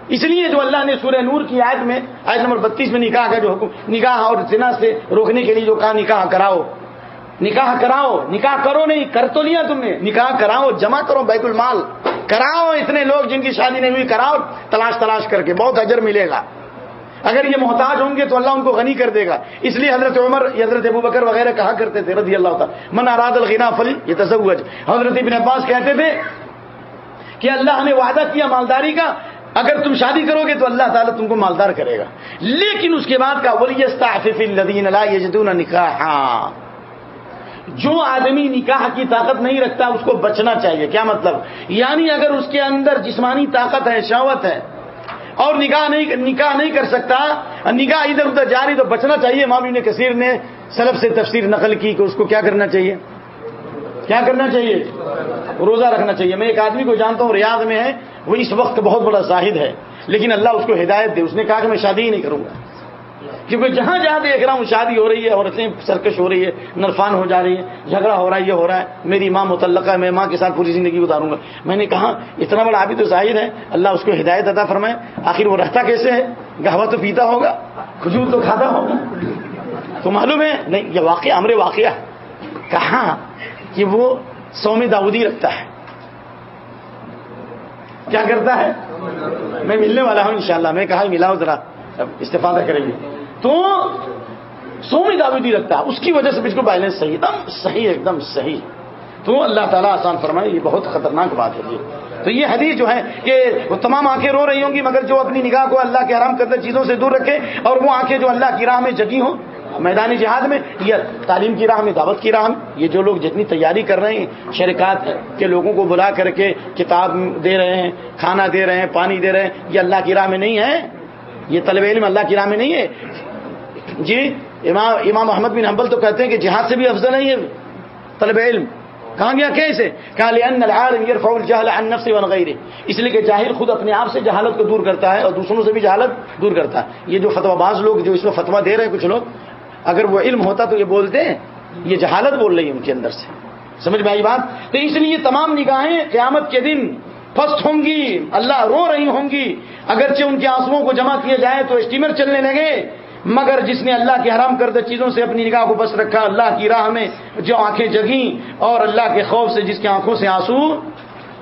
اس لیے جو اللہ نے سورہ نور کی آیت میں، آیت نمبر بتیس میں نکاح کا جو حکم، نکاح اور زنا سے روکنے کے لیے جو کہا، نکاح کراؤ۔ نکاح کراؤ، نکاح کرو نہیں، کر تو لیا تم نے۔ نکاح کراؤ، جمع کرو بیت المال۔ کراؤ، اتنے لوگ جن کی شادی نہیں ہوئی، کراؤ، تلاش تلاش کر کے، بہت اجر ملے گا۔ اگر یہ محتاج ہوں گے تو اللہ ان کو غنی کر دے گا۔ اس لیے حضرت عمر حضرت ابو بکر وغیرہ کہا کرتے تھے، رضی اللہ تعالیٰ۔ من اراد الغنا فلی، یہ تصوج حضرت ابن عباس کہتے تھے کہ اللہ نے وعدہ کیا مالداری کا۔ اگر تم شادی کرو گے تو اللہ تعالیٰ تم کو مالدار کرے گا۔ لیکن اس کے بعد کا ولی نکاح جو آدمی نکاح کی طاقت نہیں رکھتا، اس کو بچنا چاہیے۔ کیا مطلب؟ یعنی اگر اس کے اندر جسمانی طاقت ہے، شہوت ہے، اور نکاح نہیں نکاح نہیں کر سکتا نکاح ادھر ادھر جاری تو بچنا چاہیے۔ مامی نے کثیر نے سلب سے تفسیر نقل کی کہ اس کو کیا کرنا چاہیے؟ کیا کرنا چاہیے؟ روزہ رکھنا چاہیے۔ میں ایک آدمی کو جانتا ہوں، ریاض میں ہے، وہ اس وقت بہت بڑا زاہد ہے، لیکن اللہ اس کو ہدایت دے۔ اس نے کہا کہ میں شادی ہی نہیں کروں گا۔ کیونکہ جہاں جہاں دیکھ رہا ہوں شادی ہو رہی ہے، عورتیں سرکش ہو رہی ہے، نرفان ہو جا رہی ہے جھگڑا ہو رہا ہے، یہ ہو رہا ہے، میری ماں متعلقہ ہے، میں ماں کے ساتھ پوری زندگی اتاروں گا۔ میں نے کہا، اتنا بڑا ابھی تو ظاہر ہے، اللہ اس کو ہدایت ادا فرمائے۔ آخر وہ رہتا کیسے ہے؟ گہوا تو پیتا ہوگا، کھجور تو کھاتا ہوگا۔ تو معلوم ہے، نہیں، یہ واقعہ ہمارے واقعہ کہاں؟ کہ وہ سومی داودی رکھتا ہے۔ کیا کرتا ہے؟ میں ملنے والا ہوں انشاءاللہ۔ میں کہا ملا ذرا استفادہ کریں گے۔ تو سومی دعوی رکھتا ہے۔ اس کی وجہ سے بالکل بیلنس صحیح، ایک دم صحیح، ایک دم صحیح۔ تو اللہ تعالیٰ آسان فرمائے، یہ بہت خطرناک بات ہے یہ تو یہ حدیث جو ہے کہ وہ تمام آنکھیں رو رہی ہوں گی، مگر جو اپنی نگاہ کو اللہ کے آرام کرتے چیزوں سے دور رکھے اور وہ آنکھیں جو اللہ کی راہ میں جگی ہوں میدانی جہاد میں، یا تعلیم کی راہ میں، دعوت کی راہ میں، یہ جو لوگ جتنی تیاری کر رہے ہیں، شرکات کے لوگوں کو بلا کر کے کتاب دے رہے ہیں، کھانا دے رہے ہیں، پانی دے رہے ہیں، یہ اللہ کی راہ میں نہیں ہے۔ یہ طلب علم اللہ کی راہ میں نہیں ہے۔ جی امام امام محمد بن حنبل تو کہتے ہیں کہ جہاد سے بھی افضل ہے یہ طلب علم۔ کہاں گیا؟ کیسے کہا، لأن العالم يرفع الجهل عن نفسه وعن غيره۔ اس لیے کہ جاہل خود اپنے آپ سے جہالت کو دور کرتا ہے اور دوسروں سے بھی جہالت دور کرتا ہے۔ یہ جو فتوا باز لوگ جو اس میں فتوا دے رہے ہیں، کچھ لوگ، اگر وہ علم ہوتا تو یہ بولتے ہیں۔ یہ جہالت بول رہی ہے ان کے اندر سے۔ سمجھ میں آئی بات؟ تو اس لیے تمام نگاہیں قیامت کے دن پست ہوں گی۔ اللہ رو رہی ہوں گی۔ اگرچہ ان کے آنسوؤں کو جمع کیے جائے تو اسٹیمر چلنے لگے مگر جس نے اللہ کے حرام کردہ چیزوں سے اپنی نگاہ کو بس رکھا، اللہ کی راہ میں جو آنکھیں جگیں اور اللہ کے خوف سے جس کی آنکھوں سے آنسو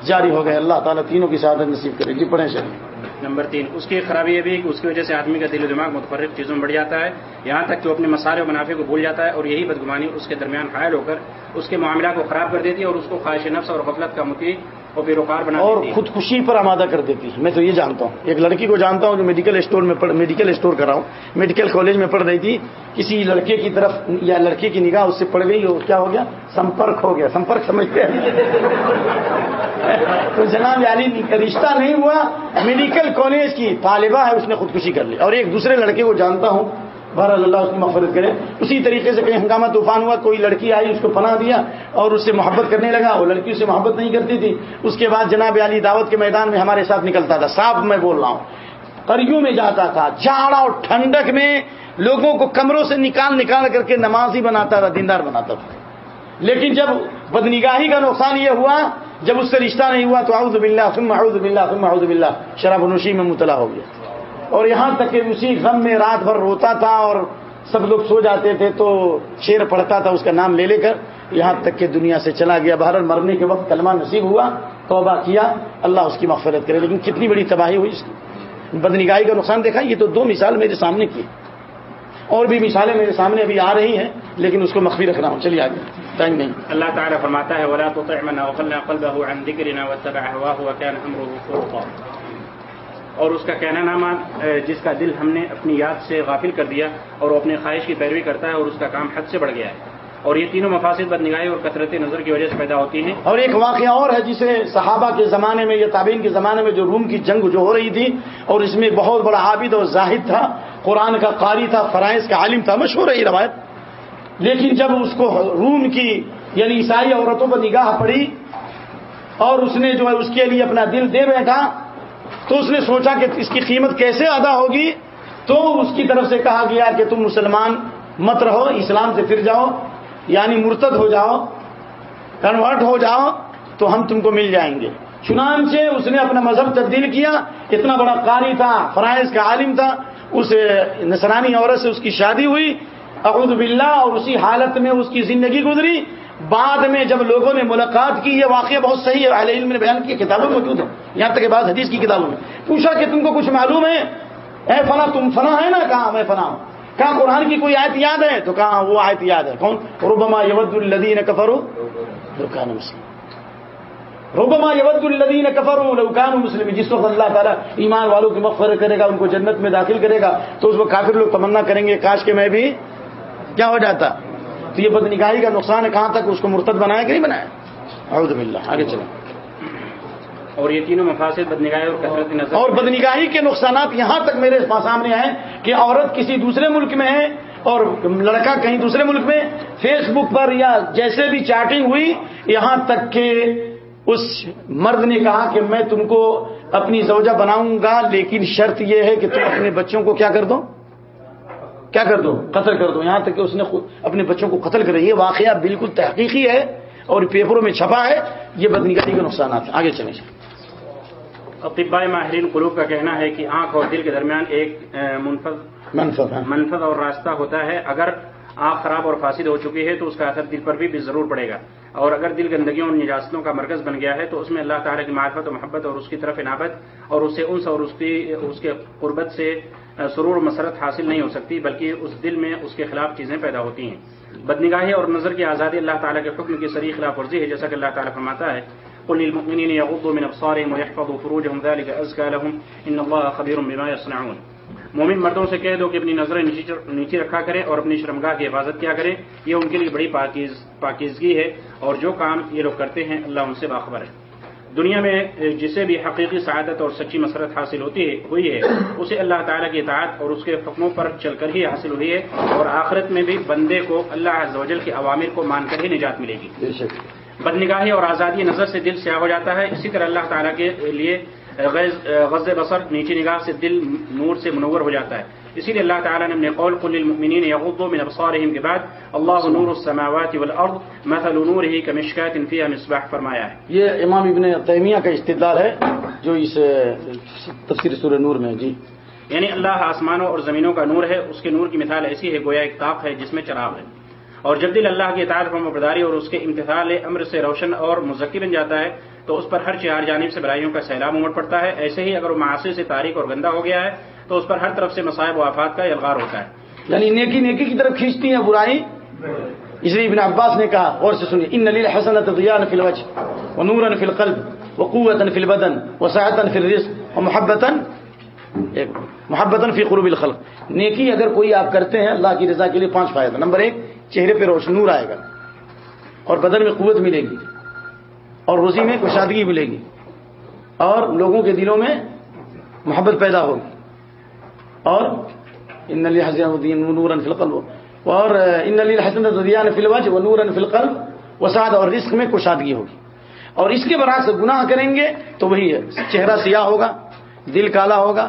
جاری ہو گئے۔ اللہ تعالیٰ تینوں کی سعادت نصیب کرے۔ جی پڑھیں چلیں نمبر تین، اس کی خرابی یہ بھی ہے کہ اس کی وجہ سے آدمی کا دل و دماغ متفرق چیزوں میں بڑھ جاتا ہے۔ یہاں تک کہ وہ اپنے مسالے و منافع کو بھول جاتا ہے اور یہی بدگمانی اس کے درمیان حائل ہو کر اس کے معاملہ کو خراب کر دیتی ہے اور اس کو خواہش نفس اور غفلت کا متی اور بنا اور خودکشی پر آمادہ کر دیتی ہے۔ میں تو یہ جانتا ہوں۔ ایک لڑکی کو جانتا ہوں جو میڈیکل اسٹور میں پڑھ میڈیکل اسٹور کر رہا ہوں۔ میڈیکل کالج میں پڑھ رہی تھی۔ کسی لڑکے کی طرف یا لڑکے کی نگاہ اس سے پڑ گئی۔ اور کیا ہو گیا؟ سمپرک ہو گیا۔ سمپرک سمجھتے ہیں تو جناب یعنی رشتہ نہیں ہوا۔ میڈیکل کالج کی طالبہ ہے اس نے خودکشی کر لی۔ اور ایک دوسرے لڑکے کو جانتا ہوں۔ بہرحال اللہ اس کی مغفرت کرے۔ اسی طریقے سے کہیں ہنگامہ طوفان ہوا، کوئی لڑکی آئی، اس کو پناہ دیا اور اس سے محبت کرنے لگا۔ وہ لڑکی اس سے محبت نہیں کرتی تھی۔ اس کے بعد جناب علی دعوت کے میدان میں ہمارے ساتھ نکلتا تھا۔ صاف میں بول رہا ہوں کریوں میں جاتا تھا جاڑا اور ٹھنڈک میں لوگوں کو کمروں سے نکال نکال کر کے نمازی بناتا تھا، دیندار بناتا تھا۔ لیکن جب بدنگاہی کا نقصان یہ ہوا، جب اس سے رشتہ نہیں ہوا تو اعوذ باللہ، ثم اعوذ باللہ، ثم اعوذ باللہ، شراب نوشی میں مطلع ہو گیا۔ اور یہاں تک کہ اسی غم میں رات بھر روتا تھا اور سب لوگ سو جاتے تھے تو شیر پڑھتا تھا اس کا نام لے لے کر، یہاں تک کہ دنیا سے چلا گیا۔ بہرحال مرنے کے وقت کلمہ نصیب ہوا، توبہ کیا، اللہ اس کی مغفرت کرے۔ لیکن کتنی بڑی تباہی ہوئی اس کی۔ بدنگاہی کا نقصان دیکھا، یہ تو دو مثال میرے سامنے کی اور بھی مثالیں میرے سامنے ابھی آ رہی ہیں، لیکن اس کو مخفی رکھ رہا ہوں۔ چلیے آگے۔ ٹائم نہیں۔ اللہ تعالیٰ فرماتا ہے، ولا اور اس کا کہنا نامہ جس کا دل ہم نے اپنی یاد سے غافل کر دیا اور وہ اپنے خواہش کی پیروی کرتا ہے اور اس کا کام حد سے بڑھ گیا ہے۔ اور یہ تینوں مفاصد بدنگاہی اور کثرت نظر کی وجہ سے پیدا ہوتی ہیں۔ اور ایک واقعہ اور ہے جسے صحابہ کے زمانے میں یا تابعین کے زمانے میں جو روم کی جنگ جو ہو رہی تھی اور اس میں بہت بڑا عابد اور زاہد تھا، قرآن کا قاری تھا، فرائض کا عالم تھا، مشہور ہے یہ روایت۔ لیکن جب اس کو روم کی یعنی عیسائی عورتوں پر نگاہ پڑی اور اس نے جو ہے اس کے لیے اپنا دل دے بیٹھا تو اس نے سوچا کہ اس کی قیمت کیسے ادا ہوگی؟ تو اس کی طرف سے کہا گیا کہ تم مسلمان مت رہو، اسلام سے پھر جاؤ یعنی مرتد ہو جاؤ، کنورٹ ہو جاؤ، تو ہم تم کو مل جائیں گے۔ چنانچہ اس نے اپنا مذہب تبدیل کیا، اتنا بڑا قاری تھا، فرائض کا عالم تھا، اس نسرانی عورت سے اس کی شادی ہوئی، اعوذ باللہ، اور اسی حالت میں اس کی زندگی گزری۔ بعد میں جب لوگوں نے ملاقات کی، یہ واقعہ بہت صحیح ہے، اہل علم نے بیان کی کتابیں موجود ہیں۔ یہاں تک کہ بعض حدیث کی کتابوں میں۔ پوچھا کہ تم کو کچھ معلوم ہے؟ اے فنا تم فنا ہے نا؟ کہاں میں فنا ہوں؟ کہاں قرآن کی کوئی آیت یاد ہے؟ تو کہاں وہ آیت یاد ہے؟ کون؟ ربما یود الدین کفر رکان مسلم ربما یود الدین کفر رکان مسلم جس وقت اللہ تعالیٰ ایمان والوں کی مغفر کرے گا، ان کو جنت میں داخل کرے گا، تو اس وقت کافر لوگ تمنا کریں گے، کاش کے میں بھی کیا ہو جاتا؟ تو یہ بدنگاہی کا نقصان ہے کہاں تک اس کو مرتد بنایا کہ نہیں بنایا؟ اعوذ باللہ آگے چلیں۔ اور یہ تینوں مفاصد بدنگاہی اور کثرت نظر۔ اور بدنگاہی کے نقصانات یہاں تک میرے سامنے آئے کہ عورت کسی دوسرے ملک میں ہے اور لڑکا کہیں دوسرے ملک میں فیس بک پر یا جیسے بھی چیٹنگ ہوئی یہاں تک کہ اس مرد نے کہا کہ میں تم کو اپنی زوجہ بناؤں گا لیکن شرط یہ ہے کہ تم اپنے بچوں کو کیا کر دو؟ کیا کر دو؟ قتل کر دو۔ یہاں تک کہ اس نے اپنے بچوں کو قتل کر یہ واقعہ بالکل تحقیقی ہے اور پیپروں میں چھپا ہے۔ یہ بدنگاہی کے نقصانات ہیں۔ آگے چلیں۔ اطباء ماہرین قلوب کا کہنا ہے کہ آنکھ اور دل کے درمیان ایک منفذ منفذ ہاں۔ منفذ اور راستہ ہوتا ہے۔ اگر آنکھ خراب اور فاسد ہو چکی ہے تو اس کا اثر دل پر بھی, بھی ضرور پڑے گا۔ اور اگر دل گندگیوں اور نجاستوں کا مرکز بن گیا ہے تو اس میں اللہ تعالیٰ کی معرفت و محبت اور اس کی طرف عنابت اور اس سے انس اور اس کی اس کے قربت سے سرور و مسرت حاصل نہیں ہو سکتی بلکہ اس دل میں اس کے خلاف چیزیں پیدا ہوتی ہیں۔ بدنگاہی اور نظر کی آزادی اللہ تعالیٰ کے حکم کی سری خلاف ورزی ہے جیسا کہ اللہ تعالیٰ فرماتا ہے قل للمؤمنين يغضوا من ويحفظوا فروجهم ذلك لهم ان الله خبير بما يصنعون مومن مردوں سے کہہ دو کہ اپنی نظریں نیچے رکھا کریں اور اپنی شرمگاہ کی حفاظت کیا کریں۔ یہ ان کے لیے بڑی پاکیزگی ہے اور جو کام یہ لوگ کرتے ہیں اللہ ان سے باخبر ہے۔ دنیا میں جسے بھی حقیقی سعادت اور سچی مسرت حاصل ہوتی ہے ہوئی ہے اسے اللہ تعالیٰ کی اطاعت اور اس کے حکموں پر چل کر ہی حاصل ہوئی ہے اور آخرت میں بھی بندے کو اللہ عز و جل کے عوامر کو مان کر ہی نجات ملے گی۔ بدنگاہی اور آزادی نظر سے دل سیاہ ہو جاتا ہے۔ اسی طرح اللہ تعالیٰ کے لیے غز بسر نیچی نگاہ سے دل نور سے منور ہو جاتا ہے۔ اسی لیے اللہ تعالیٰ نے اپنے قول قل للمؤمنین یغضوا من ابصارهم کے بعد اللہ نور السماوات والارض مثل نوره كمشكات فيها مصباح فرمایا ہے۔ یہ امام ابن تیمیہ کا استدلال ہے جو اس تفسیر سورہ نور میں جی۔ یعنی اللہ آسمانوں اور زمینوں کا نور ہے اس کے نور کی مثال ایسی ہے گویا ایک طاق ہے جس میں چراغ ہے۔ اور جب دل اللہ کی اطاعت فرما برداری اور اس کے امتحال امر سے روشن اور مزکی بن جاتا ہے تو اس پر ہر چار جانب سے برائیوں کا سیلاب امٹ پڑتا ہے۔ ایسے ہی اگر وہ معاشرے سے تاریخ اور گندا ہو گیا ہے، تو اس پر ہر طرف سے مسائب و آفات کا الغار ہوتا ہے۔ یعنی نیکی نیکی کی طرف کھینچتی ہیں برائی؟ اس لیے ابن عباس نے کہا اور سے سنیے، ان نلیل حسن تضیان فی الوجه ونورا فی القلب وقوتا فی البدن وسعتا فی الرزق ومحبتا محبتا فی قلوب الخلق۔ نیکی اگر کوئی آپ کرتے ہیں، اللہ کی رضا کے لیے پانچ فائدہ۔ نمبر ایک، چہرے پہ روشن، نور آئے گا اور بدن میں قوت ملے گی۔ اور روزی میں کشادگی ملے گی اور لوگوں کے دلوں میں محبت پیدا ہوگی اور ان علی حسین نور فلقل اور ان علی حسن ردیان فلوج و نور فلقل وسعد اور رزق میں کشادگی ہوگی اور اس کے برعکس گناہ کریں گے تو وہی ہے، چہرہ سیاہ ہوگا، دل کالا ہوگا،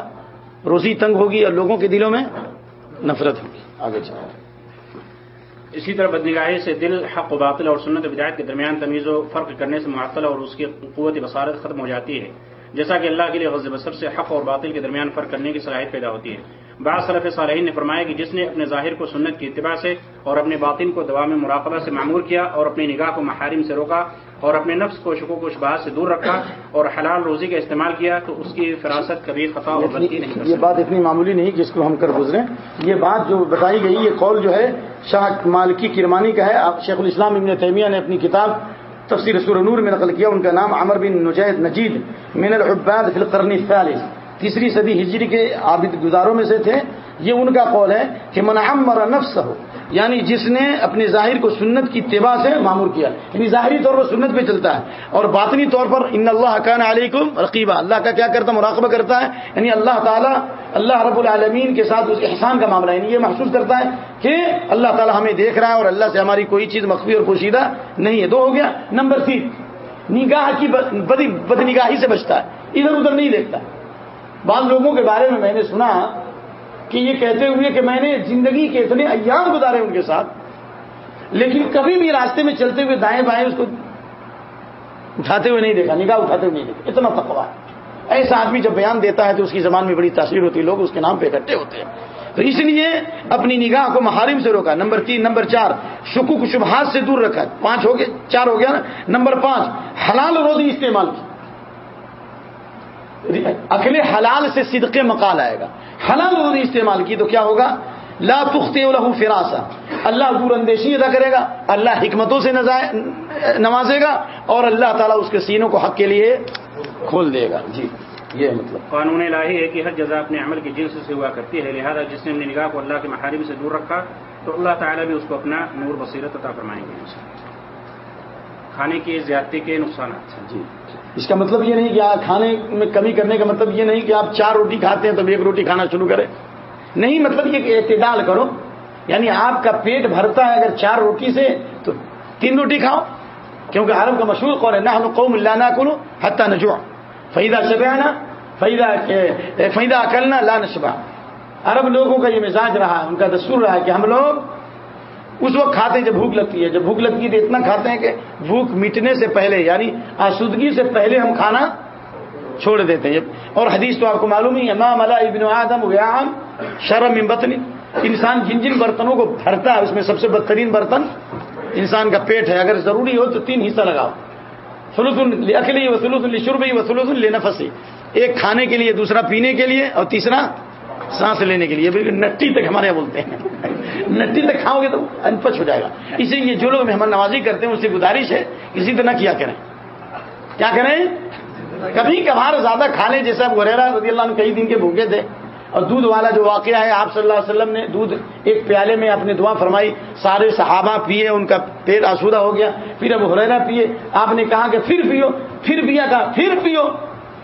روزی تنگ ہوگی اور لوگوں کے دلوں میں نفرت ہوگی۔ آگے چلو اسی طرح بدنگاہی سے دل، حق و باطل اور سنت و بدایت کے درمیان تمیز و فرق کرنے سے معطل اور اس کی قوت بصارت ختم ہو جاتی ہے۔ جیسا کہ اللہ کے لیے غز بصر سے حق اور باطل کے درمیان فرق کرنے کی صلاحیت پیدا ہوتی ہے۔ بعض صرف صالحین نے فرمایا کہ جس نے اپنے ظاہر کو سنت کی اتباع سے اور اپنے باطن کو دوا میں مراقبہ سے معمور کیا اور اپنی نگاہ کو محارم سے روکا اور اپنے نفس کو شکو کو شبہات سے دور رکھا اور حلال روزی کا استعمال کیا تو اس کی فراست کبھی خطا اور غلطی نہیں یہ بات اتنی معمولی نہیں جس کو ہم کر گزرے۔ یہ بات جو بتائی گئی یہ قول جو ہے شاہ مالکی کرمانی کا ہے۔ شیخ الاسلام ابن تیمیہ نے اپنی کتاب تفسیر سور نور میں نقل کیا۔ ان کا نام عمر بن نجید نجید من العباد فی القرن الثالث۔ تیسری صدی ہجری کے عابد گزاروں میں سے تھے۔ یہ ان کا قول ہے کہ من عمر نفس ہو یعنی جس نے اپنے ظاہر کو سنت کی اتباع سے معمور کیا یعنی ظاہری طور پر سنت پہ چلتا ہے اور باطنی طور پر ان اللہ کان علیکم رقیبہ اللہ کا کیا کرتا مراقبہ کرتا ہے۔ یعنی اللہ تعالیٰ، اللہ رب العالمین کے ساتھ اس احسان کا معاملہ یعنی یہ محسوس کرتا ہے کہ اللہ تعالیٰ ہمیں دیکھ رہا ہے اور اللہ سے ہماری کوئی چیز مخفی اور پوشیدہ نہیں ہے۔ دو ہو گیا۔ نمبر تین، نگاہ کی بد نگاہی سے بچتا ہے۔ ادھر ادھر نہیں دیکھتا۔ بعض لوگوں کے بارے میں میں نے سنا کہ یہ کہتے ہوئے کہ میں نے زندگی کے اتنے ایام گزارے ان کے ساتھ، لیکن کبھی بھی راستے میں چلتے ہوئے دائیں بائیں اس کو اٹھاتے ہوئے نہیں دیکھا، نگاہ اٹھاتے ہوئے نہیں دیکھا۔ اتنا تقوا ہے ایسا آدمی جب بیان دیتا ہے تو اس کی زبان میں بڑی تاثیر ہوتی ہے، لوگ اس کے نام پہ اکٹھے ہوتے ہیں۔ تو اس لیے اپنی نگاہ کو محارم سے روکا۔ نمبر تین، نمبر چار، شکوک شبہات سے دور رکھا۔ پانچ ہو گئے، چار ہو گیا نا۔ نمبر پانچ، حلال روزی استعمال کی۔ اکلے حلال سے صدق مقال آئے گا۔ حلال روزی استعمال کی تو کیا ہوگا؟ لا تختے لہو فراسا۔ اللہ دور اندیشی ادا کرے گا اللہ حکمتوں سے نوازے گا اور اللہ تعالیٰ اس کے سینوں کو حق کے لیے کھول دے گا۔ جی یہ مطلب۔ قانون لاہی ہے کہ ہر جزا اپنے عمل کی جنس سے ہوا کرتی ہے لہذا جس نے اپنی نگاہ کو اللہ کے محارم سے دور رکھا تو اللہ تعالیٰ بھی اس کو اپنا نور بصیرت عطا فرمائیں گے۔ کھانے کی زیادتی کے نقصانات۔ جی۔ اس کا مطلب یہ نہیں کہ آپ کھانے میں کمی کرنے کا مطلب یہ نہیں کہ آپ چار روٹی کھاتے ہیں تو ایک روٹی کھانا شروع کریں۔ نہیں مطلب یہ کہ اعتدال کرو۔ یعنی آپ کا پیٹ بھرتا ہے اگر چار روٹی سے تو تین روٹی کھاؤ۔ کیونکہ عرب کا مشہور قول ہے نہ قوم اللہ نہ کرو حتہ نجوا فیدہ شبیانہ فیدہ فیدہ اکلنا لا نشبہ عرب لوگوں کا یہ مزاج رہا، ان کا دستور رہا کہ ہم لوگ اس وقت کھاتے ہیں جب بھوک لگتی ہے۔ جب بھوک لگتی ہے تو اتنا کھاتے ہیں کہ بھوک مٹنے سے پہلے یعنی آسودگی سے پہلے ہم کھانا چھوڑ دیتے ہیں۔ اور حدیث تو آپ کو معلوم ہی ہے مام ابن آدم ویام شرم بتنی انسان جن جن برتنوں کو بھرتا ہے، اس میں سب سے بدترین برتن انسان کا پیٹ ہے۔ اگر ضروری ہو تو تین حصہ لگاؤ۔ سلوس اکلی وسلوس الشربی وسلوس النفسی ایک کھانے کے لیے، دوسرا پینے کے لیے اور تیسرا سانس لینے کے لیے، بالکل نٹی تک ہمارے یہاں بولتے ہیں۔ نٹی تک کھاؤ گے تو انپچ ہو جائے گا۔ اسی لیے جو لوگ مہمان نوازی کرتے ہیں، اس سے گزارش ہے، کسی طرح کیا کریں۔ کیا کریں؟ کبھی کبھار زیادہ کھا لیں، جیسے اب غریرا رضی اللہ عنہ کئی دن کے بھوکے تھے۔ اور دودھ والا جو واقعہ ہے، آپ صلی اللہ علیہ وسلم نے دودھ ایک پیالے میں اپنی دعا فرمائی، سارے صحابہ پیے، ان کا پیٹ آسودہ ہو گیا۔ پھر اب ہریرا پیے۔ آپ نے کہا کہ پھر پیو، پھر پیا تھا پھر پیو۔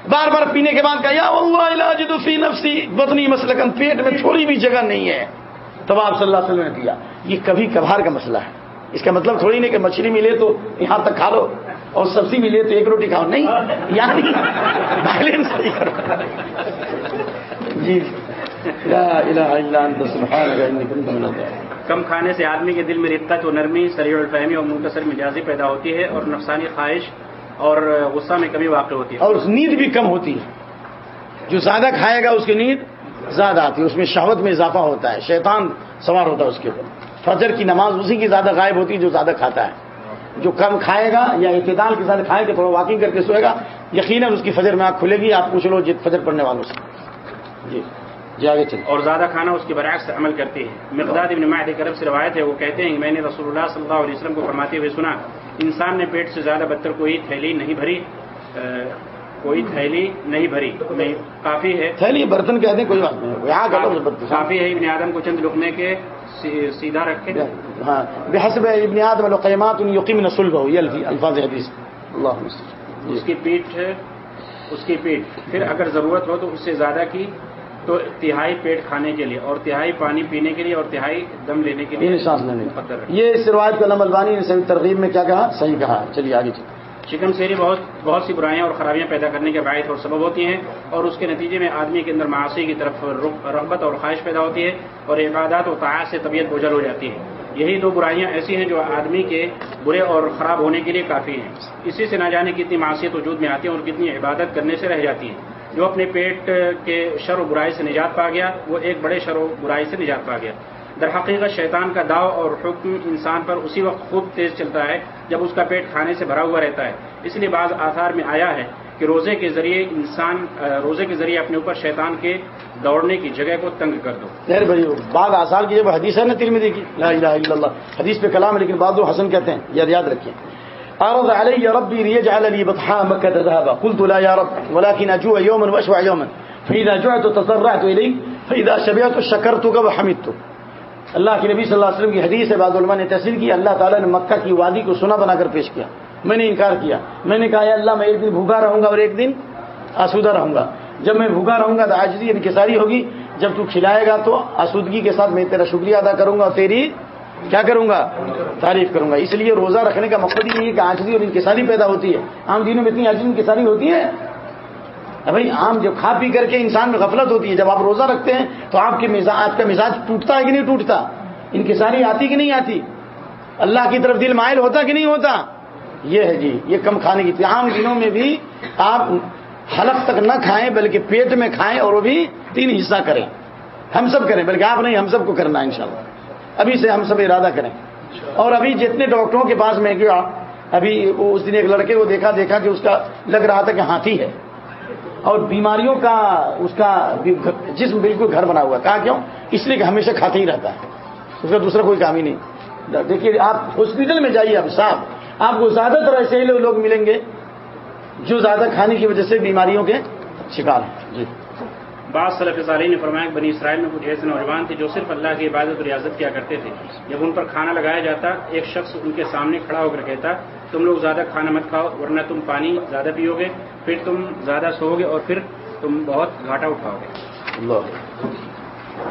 بار بار پینے کے بعد کہا، یا اللہ علاج فی نفسی. بطنی مسلکن، پیٹ میں تھوڑی بھی جگہ نہیں ہے۔ تب آپ صلی اللہ علیہ وسلم نے پیا یہ کبھی کبھار کا مسئلہ ہے۔ اس کا مطلب تھوڑی نہیں کہ مچھلی ملے تو یہاں تک کھا لو اور سبزی ملے تو ایک روٹی کھاؤ۔ نہیں یعنی بیلنس کرو۔ جی۔ لا الہ الا انت، سبحانک، انی کنت من الظالمین۔ کم کھانے سے آدمی کے دل میں رقت و نرمی، سریع الفہمی اور منتصر مزاجی پیدا ہوتی ہے اور نفسانی خواہش اور غصہ میں کمی واقع ہوتی ہے۔ اور اس نیند بھی کم ہوتی ہے۔ جو زیادہ کھائے گا اس کی نیند زیادہ آتی ہے۔ اس میں شہوت میں اضافہ ہوتا ہے۔ شیطان سوار ہوتا ہے اس کے اوپر۔ فجر کی نماز اسی کی زیادہ غائب ہوتی ہے جو زیادہ کھاتا ہے۔ جو کم کھائے گا یا اعتدال کے ساتھ کھائے کہ تھوڑا واکنگ کر کے سوئے گا یقیناً اس کی فجر میں آنکھ کھلے گی۔ آپ پوچھ لو جت فجر پڑھنے والوں سے۔ جی جی آگے چلیں۔ اور زیادہ کھانا اس کے برعکس عمل کرتی ہے۔ مقداد ابن معاہد کرب سے روایت ہے وہ کہتے ہیں کہ میں نے رسول اللہ صلی اللہ علیہ وسلم کو فرماتے ہوئے سنا انسان نے پیٹ سے زیادہ بدتر کوئی تھیلی نہیں بھری کوئی تھیلی نہیں بھری۔ میں کافی ہے۔ تھیلی برتن کہتے ہیں کوئی بات نہیں۔ کافی ہے ابن آدم کو چند لکنے کے سیدھا رکھے۔ ہاں۔ بحسب ابن آدم القیمات یقین صلبہ یہ الفاظ حدیث۔ اللہ اس کی پیٹ اس کی پیٹ پھر اگر ضرورت ہو تو اس سے زیادہ کی تو تہائی پیٹ کھانے کے لیے اور تہائی پانی پینے کے لیے اور تہائی دم لینے کے لیے سانس لینے یہ اس روایت کا البانی نے صحیح ترغیب میں کیا کہا؟ صحیح کہا۔ چلیے آگے چلیے چکن سیری بہت بہت سی برائیاں اور خرابیاں پیدا کرنے کے باعث اور سبب ہوتی ہیں اور اس کے نتیجے میں آدمی کے اندر معاشی کی طرف رغبت اور خواہش پیدا ہوتی ہے اور عبادات و تعاش سے طبیعت بوجھل ہو جاتی ہے۔ یہی دو برائیاں ایسی ہیں جو آدمی کے برے اور خراب ہونے کے لیے کافی ہیں۔ اسی سے نہ جانے کتنی معاشیت وجود میں آتی ہے اور کتنی عبادت کرنے سے رہ جاتی ہے۔ جو اپنے پیٹ کے شر و برائی سے نجات پا گیا، وہ ایک بڑے شر و برائی سے نجات پا گیا۔ در حقیقت شیطان کا داؤ اور حکم انسان پر اسی وقت خوب تیز چلتا ہے جب اس کا پیٹ کھانے سے بھرا ہوا رہتا ہے۔ اس لیے بعض آثار میں آیا ہے کہ روزے کے ذریعے انسان روزے کے ذریعے اپنے اوپر شیطان کے دوڑنے کی جگہ کو تنگ کر دو۔ بھائی، بعض آثار کی جب حدیث ہے نا ترمیدی کی، لا الہ الا اللہ، حدیث پہ کلام ہے لیکن بعض حسن کہتے ہیں، یاد یاد رکھیں۔ عرض علي ربي ليجعل لي بطحاء مكة ذهبا. قلت لا يا رب، ولكن أجوع يوما وأشبع يوما. فإذا جعت تضرعت إليك فإذا شبعت شكرتك وحمدتك اللہ کے نبی صلی اللہ علیہ وسلم کی حدیث ہے، بعض علماء نے تحصیل کی، اللہ تعالیٰ نے مکہ کی وادی کو سنا بنا کر پیش کیا۔ میں نے انکار کیا۔ میں نے کہا یا اللہ، میں ایک دن بھوکا رہوں گا اور ایک دن آسودہ رہوں گا۔ جب میں بھوکا رہوں گا تو آجزی یعنی انکساری ہوگی۔ جب تو کھلائے گا تو آسودگی کے ساتھ میں تیرا شکریہ ادا کروں گا اور تیری کیا کروں گا؟ تعریف کروں گا۔ اس لیے روزہ رکھنے کا مقصد یہ ہے کہ آجزی اور انکساری پیدا ہوتی ہے۔ عام دنوں میں اتنی آجزی انکساری ہوتی ہے۔ بھائی، عام جب کھا پی کر کے انسان میں غفلت ہوتی ہے، جب آپ روزہ رکھتے ہیں تو آپ کے مزاج آپ کا مزاج ٹوٹتا ہے کہ نہیں ٹوٹتا؟ انکساری آتی کہ نہیں آتی؟ اللہ کی طرف دل مائل ہوتا کہ نہیں ہوتا؟ یہ ہے جی یہ کم کھانے کی عام دنوں میں بھی آپ حلق تک نہ کھائیں، بلکہ پیٹ میں کھائیں اور وہ بھی تین حصہ کریں۔ ہم سب کریں، بلکہ آپ نہیں، ہم سب کو کرنا ہے انشاءاللہ۔ ابھی سے ہم سب ارادہ کریں۔ اور ابھی جتنے ڈاکٹروں کے پاس میں گیا، ابھی اس دن ایک لڑکے کو دیکھا دیکھا کہ اس کا لگ رہا تھا کہ ہاتھی ہے۔ اور بیماریوں کا اس کا جسم بالکل گھر بنا ہوا کہا کیوں؟ اس لیے کہ ہمیشہ کھاتے ہی رہتا ہے۔ اس کا دوسرا کوئی کام ہی نہیں۔ دیکھیے، آپ ہاسپٹل میں جائیے اب صاحب۔ آپ کو زیادہ تر ایسے ہی لوگ ملیں گے جو زیادہ کھانے کی وجہ سے بیماریوں کے شکار ہیں۔ جی۔ بعض صلف صالح نے فرمایا بنی اسرائیل میں کچھ ایسے نوجوان تھے جو صرف اللہ کی عبادت اور ریاضت کیا کرتے تھے۔ جب ان پر کھانا لگایا جاتا، ایک شخص ان کے سامنے کھڑا ہو کر کہتا، تم لوگ زیادہ کھانا مت کھاؤ، ورنہ تم پانی زیادہ پیو گے پھر تم زیادہ سو گے اور پھر تم بہت گھاٹا اٹھاؤ گے اللہ۔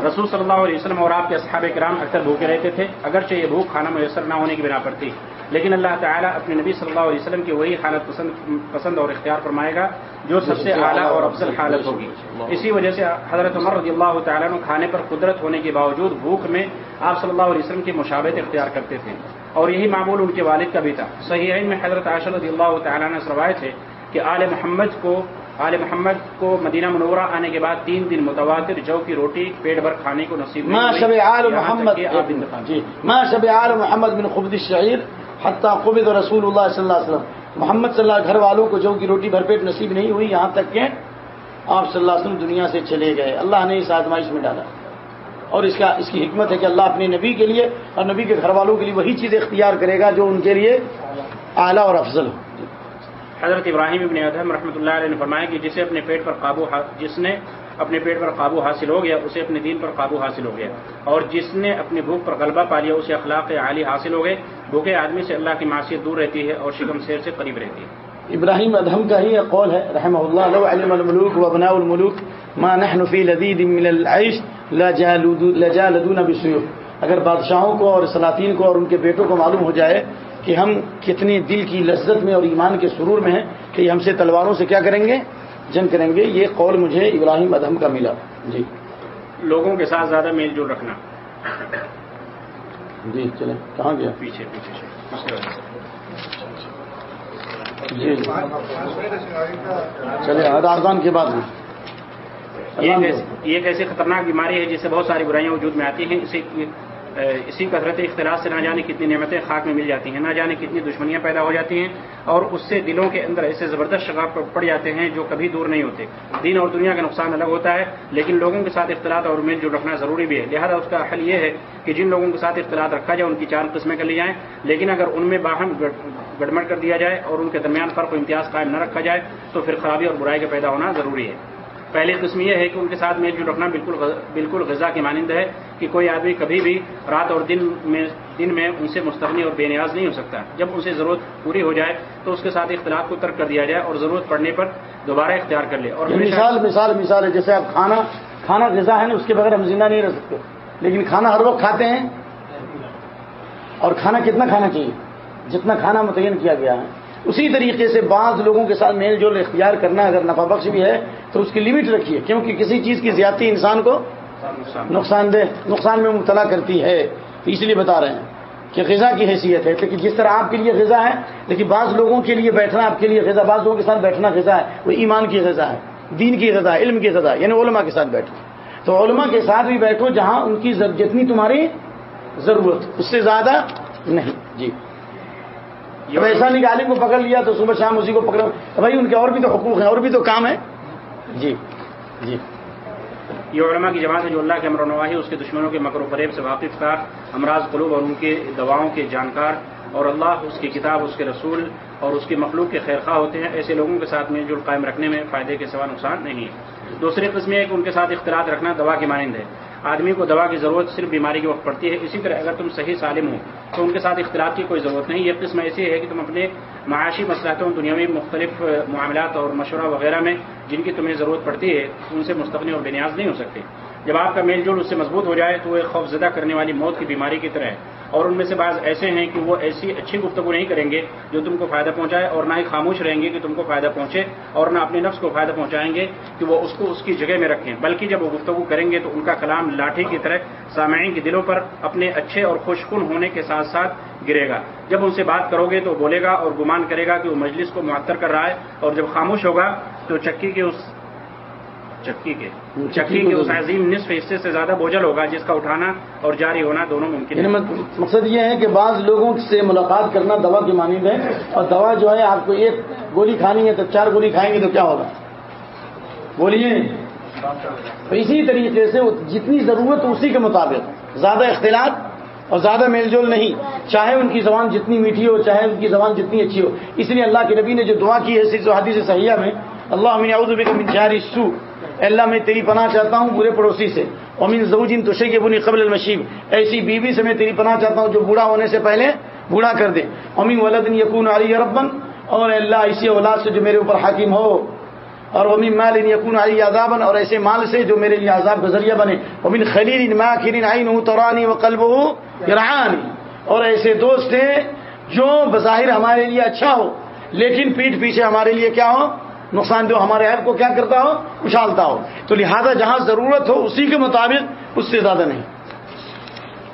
رسول صلی اللہ علیہ وسلم اور آپ کے اصحاب کرام اکثر بھوکے رہتے تھے، اگرچہ یہ بھوک کھانا میسر نہ ہونے کی بنا پر تھی۔ لیکن اللہ تعالیٰ اپنے نبی صلی اللہ علیہ وسلم کی وہی حالت پسند پسند اور اختیار فرمائے گا، جو سب سے اعلیٰ اور افضل حالت ہوگی۔ اسی وجہ سے حضرت عمر رضی اللہ تعالیٰ نے کھانے پر قدرت ہونے کے باوجود بھوک میں آپ صلی اللہ علیہ وسلم کی مشابت اختیار کرتے تھے۔ اور یہی معمول ان کے والد کا بھی تھا۔ صحیح میں حضرت عاشر رضی اللہ تعالیٰ نے روایت ہے کہ آل محمد کو آل محمد کو مدینہ منورہ آنے کے بعد تین دن متواتر جو کی روٹی پیٹ بھر کھانے کو نصیب ما شب آل محمد جی ما شب آل محمد بن خبد الشعیر حتیٰ قبض رسول اللہ صلی اللہ علیہ وسلم۔ محمد صلی اللہ گھر والوں کو جو کی روٹی بھر پیٹ نصیب نہیں ہوئی یہاں تک کہ آپ صلی اللہ علیہ وسلم دنیا سے چلے گئے۔ اللہ نے اس آزمائش میں ڈالا۔ اور اس کا اس کی حکمت ہے کہ اللہ اپنے نبی کے لیے اور نبی کے گھر والوں کے لیے وہی چیز اختیار کرے گا جو ان کے لیے اعلیٰ اور افضل ہو۔ حضرت ابراہیم ابن ادہم رحمۃ اللہ علیہ نے فرمایا کہ جسے اپنے پیٹ پر قابو جس نے اپنے پیٹ پر قابو حاصل ہو گیا، اسے اپنے دین پر قابو حاصل ہو گیا۔ اور جس نے اپنی بھوک پر غلبہ پا لیا، اسے اخلاق عالی حاصل ہو گئے۔ بھوکے آدمی سے اللہ کی معاشیت دور رہتی ہے اور شکم سیر سے قریب رہتی ہے۔ ابراہیم ادہم کا ہی یہ قول ہے، رحمہ اللہ، لو علم الملوک و الملوک ما نحن فی لذید من العیش لجالدون بسیوف۔ اگر بادشاہوں کو اور سلاطین کو اور ان کے بیٹوں کو معلوم ہو جائے کہ ہم کتنی دل کی لذت میں اور ایمان کے سرور میں ہیں کہ ہم سے تلواروں سے کیا کریں گے؟ جنگ کریں گے۔ یہ قول مجھے ابراہیم ادہم کا ملا۔ جی۔ لوگوں کے ساتھ زیادہ میل جول رکھنا۔ جی چلیں۔ کہاں گیا؟ پیچھے پیچھے۔ جی۔ چلے آزان کے بعد میں۔ یہ ایک۔ ایسی- یہ خطرناک بیماری ہے جس سے بہت ساری برائیاں وجود میں آتی ہیں۔ اسی اسی کثرت اختلاف سے نہ جانے کتنی نعمتیں خاک میں مل جاتی ہیں، نہ جانے کتنی دشمنیاں پیدا ہو جاتی ہیں اور اس سے دلوں کے اندر ایسے زبردست شگاف پڑ جاتے ہیں جو کبھی دور نہیں ہوتے۔ دین اور دنیا کا نقصان الگ ہوتا ہے، لیکن لوگوں کے ساتھ اختلاط اور میل جول رکھنا ضروری بھی ہے۔ لہذا اس کا حل یہ ہے کہ جن لوگوں کے ساتھ اختلاط رکھا جائے، ان کی چار قسمیں کر لی جائیں۔ لیکن اگر ان میں باہم گڑمڑ کر دیا جائے اور ان کے درمیان فرق و امتیاز قائم نہ رکھا جائے، تو پھر خرابی اور برائی کا پیدا ہونا ضروری ہے۔ پہلی قسم یہ ہے کہ ان کے ساتھ میل جول رکھنا بالکل بالکل غذا کی مانند ہے کہ کوئی آدمی کبھی بھی رات اور دن میں دن میں ان سے مستغنی اور بے نیاز نہیں ہو سکتا۔ جب اسے ضرورت پوری ہو جائے تو اس کے ساتھ اختلاف کو ترک کر دیا جائے اور ضرورت پڑنے پر دوبارہ اختیار کر لے۔ اور مثال مثال مثال ہے جیسے آپ کھانا کھانا غذا ہے نا اس کے بغیر ہم زندہ نہیں رہ سکتے۔ لیکن کھانا ہر وقت کھاتے ہیں۔ اور کھانا کتنا کھانا چاہیے؟ جتنا کھانا متعین کیا گیا ہے۔ اسی طریقے سے بعض لوگوں کے ساتھ میل جول اختیار کرنا اگر نفع بخش بھی ہے تو اس کی لمٹ رکھیے، کیونکہ کسی چیز کی زیادتی انسان کو نقصان دہ، نقصان میں مبتلا کرتی ہے۔ تو اس لیے بتا رہے ہیں کہ غذا کی حیثیت ہے۔ لیکن جس طرح آپ کے لیے غذا ہے، لیکن بعض لوگوں کے لیے بیٹھنا، آپ کے لیے غذا، بعض لوگوں کے ساتھ بیٹھنا غذا ہے، وہ ایمان کی غذا ہے، دین کی غذا ہے، علم کی غذا ہے یعنی علماء کے ساتھ بیٹھو۔ تو علماء کے ساتھ بھی بیٹھو جہاں ان کی جتنی تمہاری ضرورت، اس سے زیادہ نہیں۔ جی۔ یہ اب ایسا نہیں کہ عالم کو پکڑ لیا تو صبح شام اسی کو پکڑو بھائی، ان کے اور بھی تو حقوق ہیں، اور بھی تو کام ہے جی جی۔ یہ علماء کی جماعت ہے جو اللہ کے امر و نواحی اس کے دشمنوں کے مکر و فریب سے واقف کار امراض قلوب اور ان کے دواؤں کے جانکار۔ اور اللہ اس کی کتاب، اس کے رسول اور اس کی مخلوق کے خیر خواہ ہوتے ہیں۔ ایسے لوگوں کے ساتھ میل جل قائم رکھنے میں فائدے کے سوا نقصان نہیں ہے۔ دوسری قسم یہ کہ ان کے ساتھ اختلاط رکھنا دوا کے مانند ہے۔ آدمی کو دوا کی ضرورت صرف بیماری کے وقت پڑتی ہے، اسی طرح اگر تم صحیح سالم ہو تو ان کے ساتھ اختلاف کی کوئی ضرورت نہیں۔ یہ قسم ایسی ہے کہ تم اپنے معاشی مسئلاتوں دنیاوی مختلف معاملات اور مشورہ وغیرہ میں جن کی تمہیں ضرورت پڑتی ہے، ان سے مستغنی اور بنیاز نہیں ہو سکتے۔ جب آپ کا میل جول اس سے مضبوط ہو جائے تو وہ ایک خوف زدہ کرنے والی موت کی بیماری کی طرح ہے۔ اور ان میں سے بعض ایسے ہیں کہ وہ ایسی اچھی گفتگو نہیں کریں گے جو تم کو فائدہ پہنچائے اور نہ ہی خاموش رہیں گے کہ تم کو فائدہ پہنچے اور نہ اپنے نفس کو فائدہ پہنچائیں گے کہ وہ اس کو اس کی جگہ میں رکھیں۔ بلکہ جب وہ گفتگو کریں گے تو ان کا کلام لاٹھی کی طرح سامعین کے دلوں پر اپنے اچھے اور خوش کن ہونے کے ساتھ ساتھ گرے گا۔ جب ان سے بات کرو گے تو بولے گا اور گمان کرے گا کہ وہ مجلس کو معطر کر رہا ہے اور جب خاموش ہوگا تو چکی کے اس چکی کے۔ چکی کے اس عظیم نصف حصے سے زیادہ بوجھل ہوگا جس کا اٹھانا اور جاری ہونا دونوں ممکن یعنی ہے۔ مقصد یہ ہے کہ بعض لوگوں سے ملاقات کرنا دوا کی مانند ہے اور دوا جو ہے آپ کو ایک گولی کھانی ہے تو چار گولی کھائیں گے تو کیا ہوگا؟ بولیے۔ تو اسی طریقے سے جتنی ضرورت اسی کے مطابق زیادہ اختلاط اور زیادہ میل جول نہیں۔ چاہے ان کی زبان جتنی میٹھی ہو چاہے ان کی زبان جتنی اچھی ہو۔ اس لیے اللہ کے نبی نے جو دعا کی ہے حدیث صحیحہ میں اللہ من اعوذ بک من جار السوء۔ اللہ، میں تیری پناہ چاہتا ہوں برے پڑوسی سے۔ امین زوجین توشے کے بنی قبل المشیب۔ ایسی بیوی سے میں تیری پناہ چاہتا ہوں جو بوڑھا ہونے سے پہلے بوڑھا کر دے۔ امین ولدن یقون علی ربن۔ اور اللہ، ایسی اولاد سے جو میرے اوپر حاکم ہو۔ اور امین مال یقون علی عذابن۔ اور ایسے مال سے جو میرے لیے عذاب کا ذریعہ بنے۔ امین خلیل ان ماکرین عین ترانی و قلب اور ایسے دوست ہیں جو بظاہر ہمارے لیے اچھا ہو، لیکن پیٹ پیچھے ہمارے لیے کیا ہو؟ نقصان دہ ہمارے عیب کو کیا کرتا ہو؟ اچھالتا ہو۔ تو لہذا جہاں ضرورت ہو، اسی کے مطابق اس سے زیادہ نہیں۔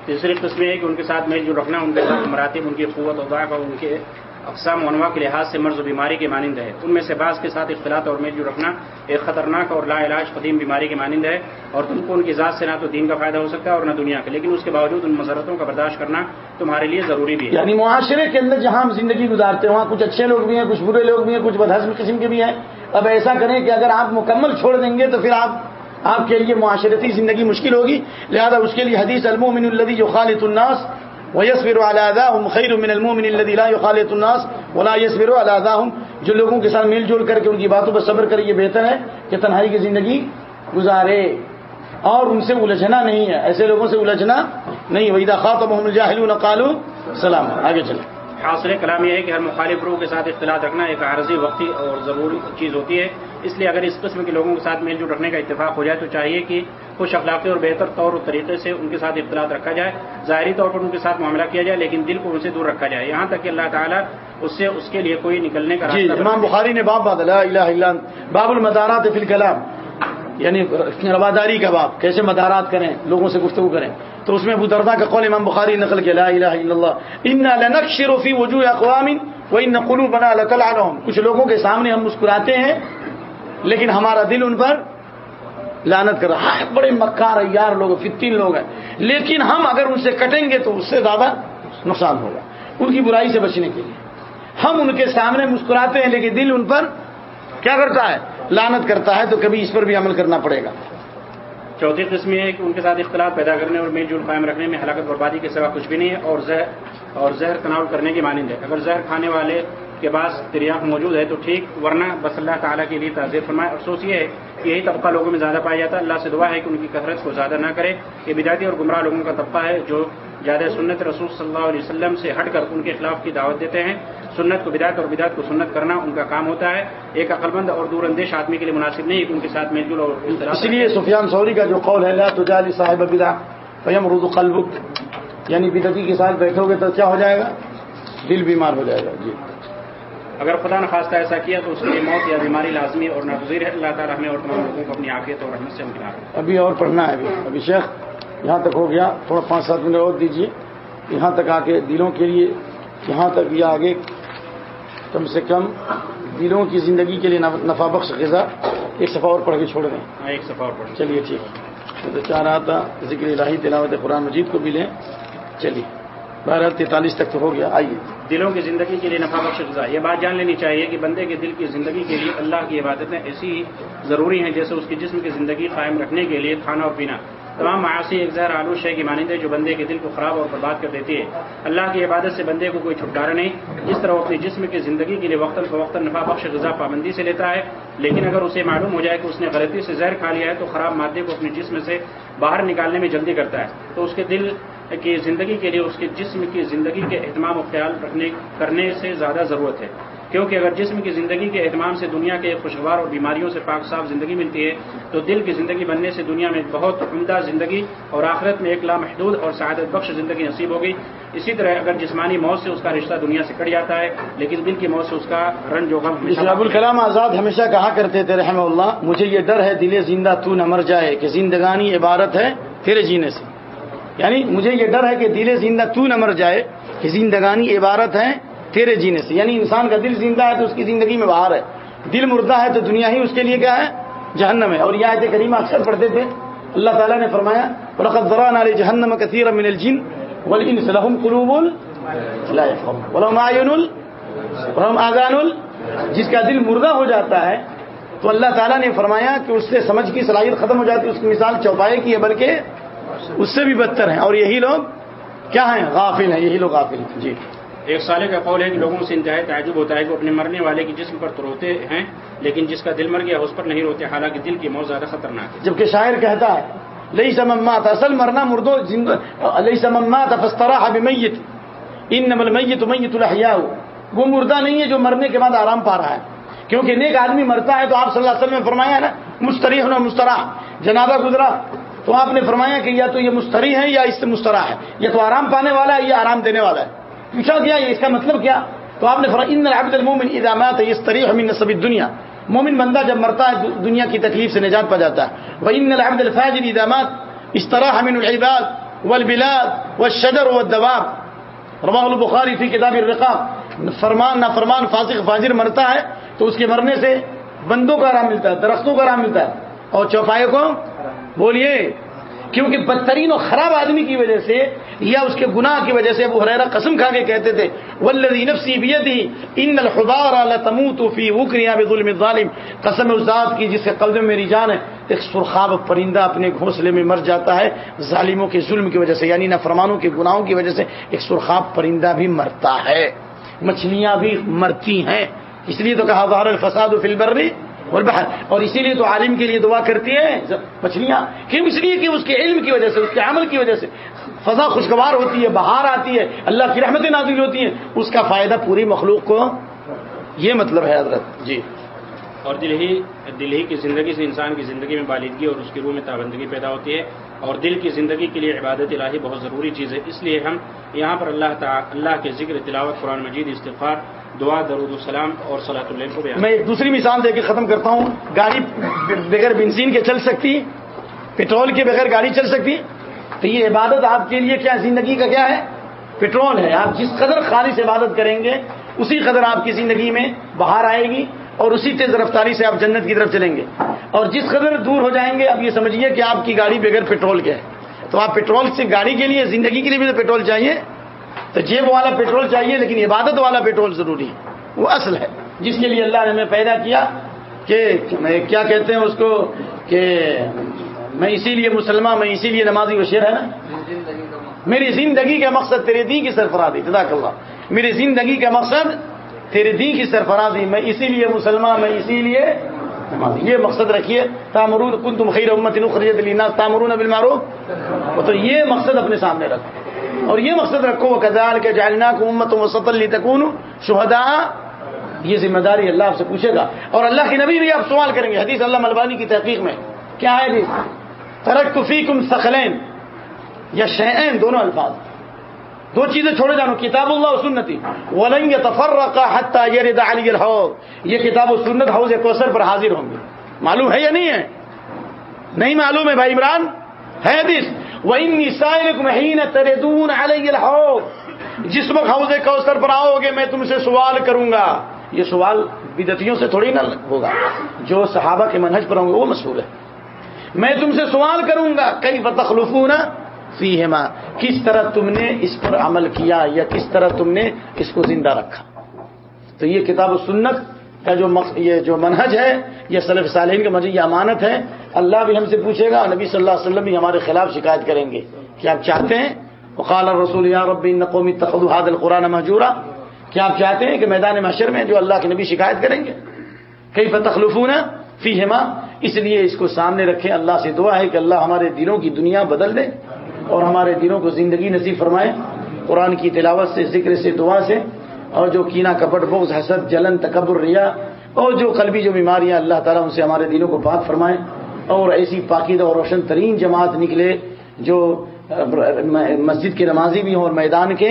تیسری قسم یہ ہے کہ ان کے ساتھ میں جو رکھنا، ان کے ساتھ مراتب، ان کی قوت و ضعف اور ان کے اقسام و انواع کے لحاظ سے مرض و بیماری کے مانند ہے۔ ان میں سے بعض کے ساتھ اختلاط اور میل جول رکھنا ایک خطرناک اور لا علاج قدیم بیماری کے مانند ہے اور تم کو ان کی ذات سے نہ تو دین کا فائدہ ہو سکتا ہے اور نہ دنیا کا۔ لیکن اس کے باوجود ان مذرتوں کا برداشت کرنا تمہارے لیے ضروری بھی ہے۔ یعنی معاشرے کے اندر جہاں ہم زندگی گزارتے ہیں، وہاں کچھ اچھے لوگ بھی ہیں، کچھ برے لوگ بھی ہیں، کچھ بدہضم قسم کے بھی ہیں۔ اب ایسا کریں کہ اگر آپ مکمل چھوڑ دیں گے تو پھر آپ آپ کے لیے معاشرتی زندگی مشکل ہوگی۔ لہذا اس کے لیے حدیث المومن الذي يخالط الناس ويصبر على اذاهم خير من المؤمن الذي لا يخالط الناس ولا يصبر على اذاهم جو لوگوں کے ساتھ مل جل کر کے ان کی باتوں پر صبر کرے، یہ بہتر ہے کہ تنہائی کی زندگی گزارے۔ اور ان سے الجھنا نہیں ہے۔ ایسے لوگوں سے الجھنا نہیں ویدا خاطب محمد جاہل قالو سلام۔ آگے چلیں۔ حاصل کلام یہ ہے کہ ہر مخالف روح کے ساتھ اختلاط رکھنا ایک عارضی وقتی اور ضروری چیز ہوتی ہے۔ اس لیے اگر اس قسم کے لوگوں کے ساتھ میل جل رکھنے کا اتفاق ہو جائے تو چاہیے کہ خوش اخلاقی اور بہتر طور اور طریقے سے ان کے ساتھ اختلاط رکھا جائے۔ ظاہری طور پر ان کے ساتھ معاملہ کیا جائے لیکن دل کو ان سے دور رکھا جائے۔ یہاں تک کہ اللہ تعالیٰ اس سے اس کے لیے کوئی نکلنے کا جی امام بخاری نے باب باب المدارات فی الکلام۔ یعنی رواداری کا باب، کیسے مدارات کریں، لوگوں سے گفتگو کریں۔ تو اس میں ابو دردا کا قول امام بخاری نقل کیا، لا الہ الا اللہ ان لنکشر فی وجوہ اقوام وان قلوبنا کچھ لوگوں کے سامنے ہم مسکراتے ہیں، لیکن ہمارا دل ان پر لانت کر رہا ہے۔ بڑے مکار یار لوگ فتین لوگ ہیں۔ لیکن ہم اگر ان سے کٹیں گے تو اس سے زیادہ نقصان ہوگا۔ ان کی برائی سے بچنے کے لیے۔ ہم ان کے سامنے مسکراتے ہیں، لیکن دل ان پر کیا کرتا ہے؟ لانت کرتا ہے تو کبھی اس پر بھی عمل کرنا پڑے گا۔ چوتھی قسم یہ ہے کہ ان کے ساتھ اختلاف پیدا کرنے اور میل جول قائم رکھنے میں ہلاکت بربادی کے سوا کچھ بھی نہیں ہے اور زہر اور زہر تناول کرنے کی مانند ہے۔ اگر زہر کھانے والے کے پاس تریاق موجود ہے تو ٹھیک، ورنہ بس اللہ تعالیٰ کے لیے تعزیر فرمائے۔ افسوس یہ ہے کہ یہی طبقہ لوگوں میں زیادہ پایا جاتا ہے۔ اللہ سے دعا ہے کہ ان کی کثرت کو زیادہ نہ کرے۔ یہ بدایتی اور گمراہ لوگوں کا طبقہ ہے جو زیادہ سنت رسول صلی اللہ علیہ وسلم سے ہٹ کر ان کے خلاف کی دعوت دیتے ہیں۔ سنت کو بدایت اور بدایت کو سنت کرنا ان کا کام ہوتا ہے۔ ایک عقلمند اور دور اندیش آدمی کے لیے مناسب نہیں کہ ان کے ساتھ میل جل اور اس لیے سفیان سوری کا جو قول ہے لا تجالی صاحب بدا فیم رد قلبک۔ یعنی بدتی کے ساتھ بیٹھو گے تو کیا ہو جائے گا؟ دل بیمار ہو جائے گا۔ جی۔ اگر خدا نخواستہ ایسا کیا تو اس کے لیے موت یا بیماری لازمی اور ناگزیر ہے۔ اللہ تعالیٰ ہمیں اور تمام لوگوں کو اپنی آفیت اور رحمت سے ہے ابھی اور پڑھنا ہے ابھی۔ ابھی شیخ یہاں تک ہو گیا تھوڑا پانچ سات منٹ اور دیجیے یہاں تک آ کے دلوں کے لیے یہاں تک یا آگے کم سے کم دلوں کی زندگی کے لیے نفع بخش غذا ایک صفحہ اور پڑھ کے چھوڑ دیں۔ ہاں، ایک صفحہ اور پڑھ۔ چلیے ٹھیک۔ میں تو چاہ رہا تھا ذکر الہی تلاوت قرآن مجید کو بھی لیں۔ چلیے بارہ تینتالیس تک تو ہو گیا۔ آئیے۔ دلوں کی زندگی کے لیے نفع بخش غذا یہ بات جان لینی چاہیے کہ بندے کے دل کی زندگی کے لیے اللہ کی عبادتیں ایسی ضروری ہیں جیسے اس کے جسم کی زندگی قائم رکھنے کے لیے کھانا اور پینا۔ تمام معاشی ایک زہر آلوش ہے کی مانند ہے جو بندے کے دل کو خراب اور برباد کر دیتی ہے۔ اللہ کی عبادت سے بندے کو کوئی چھٹکارا نہیں۔ جس طرح وہ اپنے جسم کی زندگی کے لیے وقتاً فوقتاً نفع بخش غذا پابندی سے لیتا ہے، لیکن اگر اسے معلوم ہو جائے کہ اس نے غلطی سے زہر کھا لیا ہے، تو خراب مادے کو اپنے جسم سے باہر نکالنے میں جلدی کرتا ہے۔ تو اس کے دل کی زندگی کے لیے، اس کے جسم کی زندگی کے اہتمام و خیال رکھنے، کرنے سے زیادہ ضرورت ہے۔ کیونکہ اگر جسم کی زندگی کے اہتمام سے دنیا کے خوشگوار اور بیماریوں سے پاک صاف زندگی ملتی ہے تو دل کی زندگی بننے سے دنیا میں بہت عمدہ زندگی اور آخرت میں ایک لامحدود اور سعادت بخش زندگی نصیب ہوگی۔ اسی طرح اگر جسمانی موت سے اس کا رشتہ دنیا سے کٹ جاتا ہے لیکن دل کی موت سے اس کا رنج و غم ابو الکلام آزاد ہمیشہ کہا کرتے تھے رحمہ اللہ مجھے یہ ڈر ہے دل زندہ تو نہ مر جائے کہ زندگانی عبارت ہے تیرے جینے سے۔ یعنی مجھے یہ ڈر ہے کہ دل زندہ تو نہ مر جائے کہ زندگانی عبارت ہے تیرے جینے سے۔ یعنی انسان کا دل زندہ ہے تو اس کی زندگی میں باہر ہے۔ دل مردہ ہے تو دنیا ہی اس کے لیے کیا ہے؟ جہنم ہے۔ اور یہ آیت کریمہ اکثر پڑھتے تھے۔ اللہ تعالیٰ نے فرمایا، وَلَقَدْ ذَرَانَا لِجَهَنَّمَ كَثِيرًا مِنَ الْجِنِّ وَالْإِنسِ لَهُمْ قُلُوبٌ جس کا دل مردہ ہو جاتا ہے، تو اللہ تعالیٰ نے فرمایا کہ اس سے سمجھ کی صلاحیت ختم ہو جاتی ہے، اس کی مثال چوپائے کی ہے، بلکہ اس سے بھی بدتر ہیں۔ اور یہی لوگ کیا ہیں؟ غافل ہیں۔ یہی لوگ غافل ہیں۔ جی۔ ایک سالے کا قول ہے کہ لوگوں سے انتہائی تعجب ہوتا ہے کہ وہ اپنے مرنے والے کے جسم پر تو روتے ہیں، لیکن جس کا دل مر گیا، اس پر نہیں روتے، حالانکہ دل کی موت زیادہ خطرناک ہے۔ جبکہ شاعر کہتا ہے لئی سممات اصل مرنا مردو لئی سممات فستراح بمیت، انما المیت میت الاحیاء. وہ مردہ نہیں ہے جو مرنے کے بعد آرام پا رہا ہے۔ کیونکہ نیک آدمی مرتا ہے تو آپ صلی اللہ علیہ وسلم نے فرمایا نا مستری ہونا مسترا جنازہ گزرا۔ تو آپ نے فرمایا کہ یا تو یہ مستری ہے یا اس سے مسترا ہے، یا تو آرام پانے والا ہے یا آرام دینے والا ہے۔ پوچھا گیا اس کا مطلب کیا؟ تو آپ نے فرمایا، ان العبد المؤمن اذا مات يستريح من نصب الدنيا مومن بندہ جب مرتا ہے، دنیا کی تکلیف سے نجات پا جاتا ہے۔ وان العبد الفاجر اذا مات استراح من العباد والبلاد والشجر والدواب۔ رواه البخاری فی کتاب الرقاق فرمان نہ فرمان فاسق، فاجر مرتا ہے تو اس کے مرنے سے بندوں کا آرام ملتا ہے، درختوں کا آرام ملتا ہے۔ اور چوپائے کو؟ بولیے۔ کیونکہ بدترین اور خراب آدمی کی وجہ سے یا اس کے گناہ کی وجہ سے ابو حریرہ قسم کھا کے کہتے تھے والذی نفسی بیدی ان الحبار لتموت فی وکریا بظلم الظالم۔ قسم اس ذات کی جس کے قلب میں میری جان ہے، ایک سرخاب پرندہ اپنے گھونسلے میں مر جاتا ہے، ظالموں کے ظلم کی وجہ سے یعنی نافرمانوں کے گناہوں کی وجہ سے ایک سرخاب پرندہ بھی مرتا ہے۔ مچھلیاں بھی مرتی ہیں۔ اس لیے تو کہا، ظاہر الفساد فی اور بحر اور اسی لیے تو عالم کے لیے دعا کرتی ہے مچھلیاں۔ کیوں؟ اس لیے کہ اس کے علم کی وجہ سے، اس کے عمل کی وجہ سے۔ فضا خوشگوار ہوتی ہے، بہار آتی ہے، اللہ کی رحمتیں نازل ہوتی ہیں۔ اس کا فائدہ پوری مخلوق کو یہ مطلب ہے، حضرت۔ جی۔ اور دلہی دلہی کی زندگی سے انسان کی زندگی میں بالدگی اور اس کی روح میں تابندگی پیدا ہوتی ہے۔ اور دل کی زندگی کے لیے عبادت الہی بہت ضروری چیز ہے۔ اس لیے ہم یہاں پر اللہ تعالی اللہ کے ذکر، تلاوت، قرآن مجید، استغفار، دعا، درود السلام اور صلاح اللہ کو میں ایک دوسری مثال دے کے ختم کرتا ہوں۔ گاڑی بغیر بنزین کے چل سکتی پیٹرول کے بغیر گاڑی چل سکتی۔ تو یہ عبادت آپ کے لیے کیا زندگی کا کیا ہے؟ پیٹرول ہے۔ آپ جس قدر خالص عبادت کریں گے، اسی قدر آپ کی زندگی میں باہر آئے گی۔ اور اسی تیز رفتاری سے آپ جنت کی طرف چلیں گے۔ اور جس قدر دور ہو جائیں گے، اب یہ سمجھیے کہ آپ کی گاڑی بغیر پیٹرول کے ہے۔ تو آپ پیٹرول سے گاڑی کے لیے، زندگی کے لیے بھی تو پیٹرول چاہیے۔ تو جیب والا پیٹرول چاہیے، لیکن عبادت والا پیٹرول ضروری ہے۔ وہ اصل ہے۔ جس کے لیے اللہ نے ہمیں پیدا کیا کہ میں کیا کہتے ہیں اس کو کہ میں اسی لیے مسلمان میں اسی لیے نمازی و شیر ہے نا؟ میری زندگی کا مقصد تیرے دین کی سرفرازی، جزاک اللہ۔ میری زندگی کا مقصد تیرے دین کی سرفرازی میں، اسی لیے مسلمان میں، اسی لیے یہ مقصد رکھیے، تامرون کن تم خیر امت تامرون ابل مارو تو یہ مقصد اپنے سامنے رکھو۔ اور یہ مقصد رکھو وہ کزال کے جالنا کو امت وسط علی تکون شہدا یہ ذمہ داری اللہ آپ سے پوچھے گا۔ اور اللہ کے نبی بھی آپ سوال کریں گے، حدیث اللہ ملبانی کی تحقیق میں۔ کیا ہے جی ترک فیکم سخلین یا شہین دونوں الفاظ۔ دو چیزیں چھوڑے جانو کتاب اللہ و سنتی۔ ولنگ تفر رکھا علی الحوض۔ یہ کتاب و سنت حوض کوثر پر حاضر ہوں گے۔ معلوم ہے یا نہیں ہے؟ نہیں معلوم ہے بھائی عمران؟ ہے حدیث۔ وَإِنِّي تَرِدُونَ عَلَيَّ جس وقت حوض کوثر پر آؤ گے، میں تم سے سوال کروں گا۔ یہ سوال بدتیوں سے تھوڑی نہ ہوگا۔ جو صحابہ کے منہج پر ہوں گے، وہ مشہور ہے۔ میں تم سے سوال کروں گا۔ کئی بتخلفون فیہما، کس طرح تم نے اس پر عمل کیا یا کس طرح تم نے اس کو زندہ رکھا؟ تو یہ کتاب و سنت کا جو یہ جو منہج ہے، یہ صلیف صالحین کا مجھے یہ امانت ہے۔ اللہ بھی ہم سے پوچھے گا نبی صلی اللہ علیہ وسلم بھی ہمارے خلاف شکایت کریں گے کیا آپ چاہتے ہیں؟ وقال رسول یا ربی نقومی تخد القرآن محجورہ کیا آپ چاہتے ہیں کہ میدان معاشر میں جو اللہ کے نبی شکایت کریں گے؟ کئی فتخلفون فی ہما اس لیے اس کو سامنے رکھیں۔ اللہ سے دعا ہے کہ اللہ ہمارے دلوں کی دنیا بدل دے۔ اور ہمارے دلوں کو زندگی نصیب فرمائے، قرآن کی تلاوت سے، ذکر سے، دعا سے، اور جو کینا کپٹ بوز حسد، جلن، تکبر، ریا، اور جو قلبی جو بیماریاں اللہ تعالیٰ ان سے ہمارے دلوں کو پاک فرمائے، اور ایسی پاکیدہ اور روشن ترین جماعت نکلے جو مسجد کے نمازی بھی ہوں اور میدان کے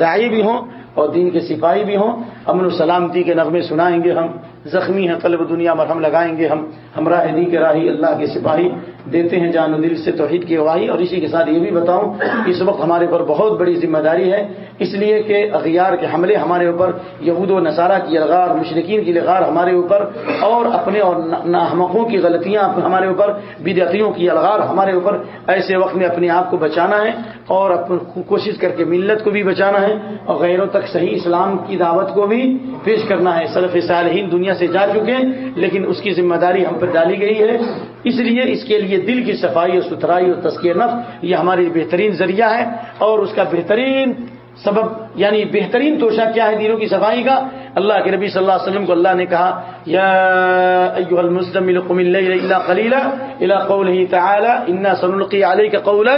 دائی بھی ہوں اور دین کے سپاہی بھی ہوں، امن و سلامتی کے نغمے سنائیں گے ہم۔ زخمی ہیں قلب دنیا مرہم لگائیں گے، ہم ہمراہ دی کے راہی، اللہ کے سپاہی دیتے ہیں جان و دل سے توحید کی گواہی اور اسی کے ساتھ یہ بھی بتاؤں اس وقت ہمارے اوپر بہت بڑی ذمہ داری ہے۔ اس لیے کہ اغیار کے حملے ہمارے اوپر، یہود و نصارہ کی الغار مشرقین کی لغار ہمارے اوپر اور اپنے اور ناحمقوں کی غلطیاں ہمارے اوپر، بدعتیوں کی الغار ہمارے اوپر، ایسے وقت میں اپنے آپ کو بچانا ہے اور کوشش کر کے ملت کو بھی بچانا ہے اور غیروں تک صحیح اسلام کی دعوت کو بھی پیش کرنا ہے۔ صرف صالحین دنیا سے جا چکے لیکن اس کی ذمہ داری ہم پر ڈالی گئی ہے۔ اس لیے اس کے لیے دل کی صفائی اور ستھرائی اور تسکیر نف یہ ہماری بہترین ذریعہ ہے۔ اور اس کا بہترین سبب یعنی بہترین توشہ کیا ہے دلوں کی صفائی کا؟ اللہ کے نبی صلی اللہ علیہ وسلم کو اللہ نے کہا، یا ایوہ المسلم قم اللیل الا قلیلا الى قوله تعالی، انا سنلقی علیک قولا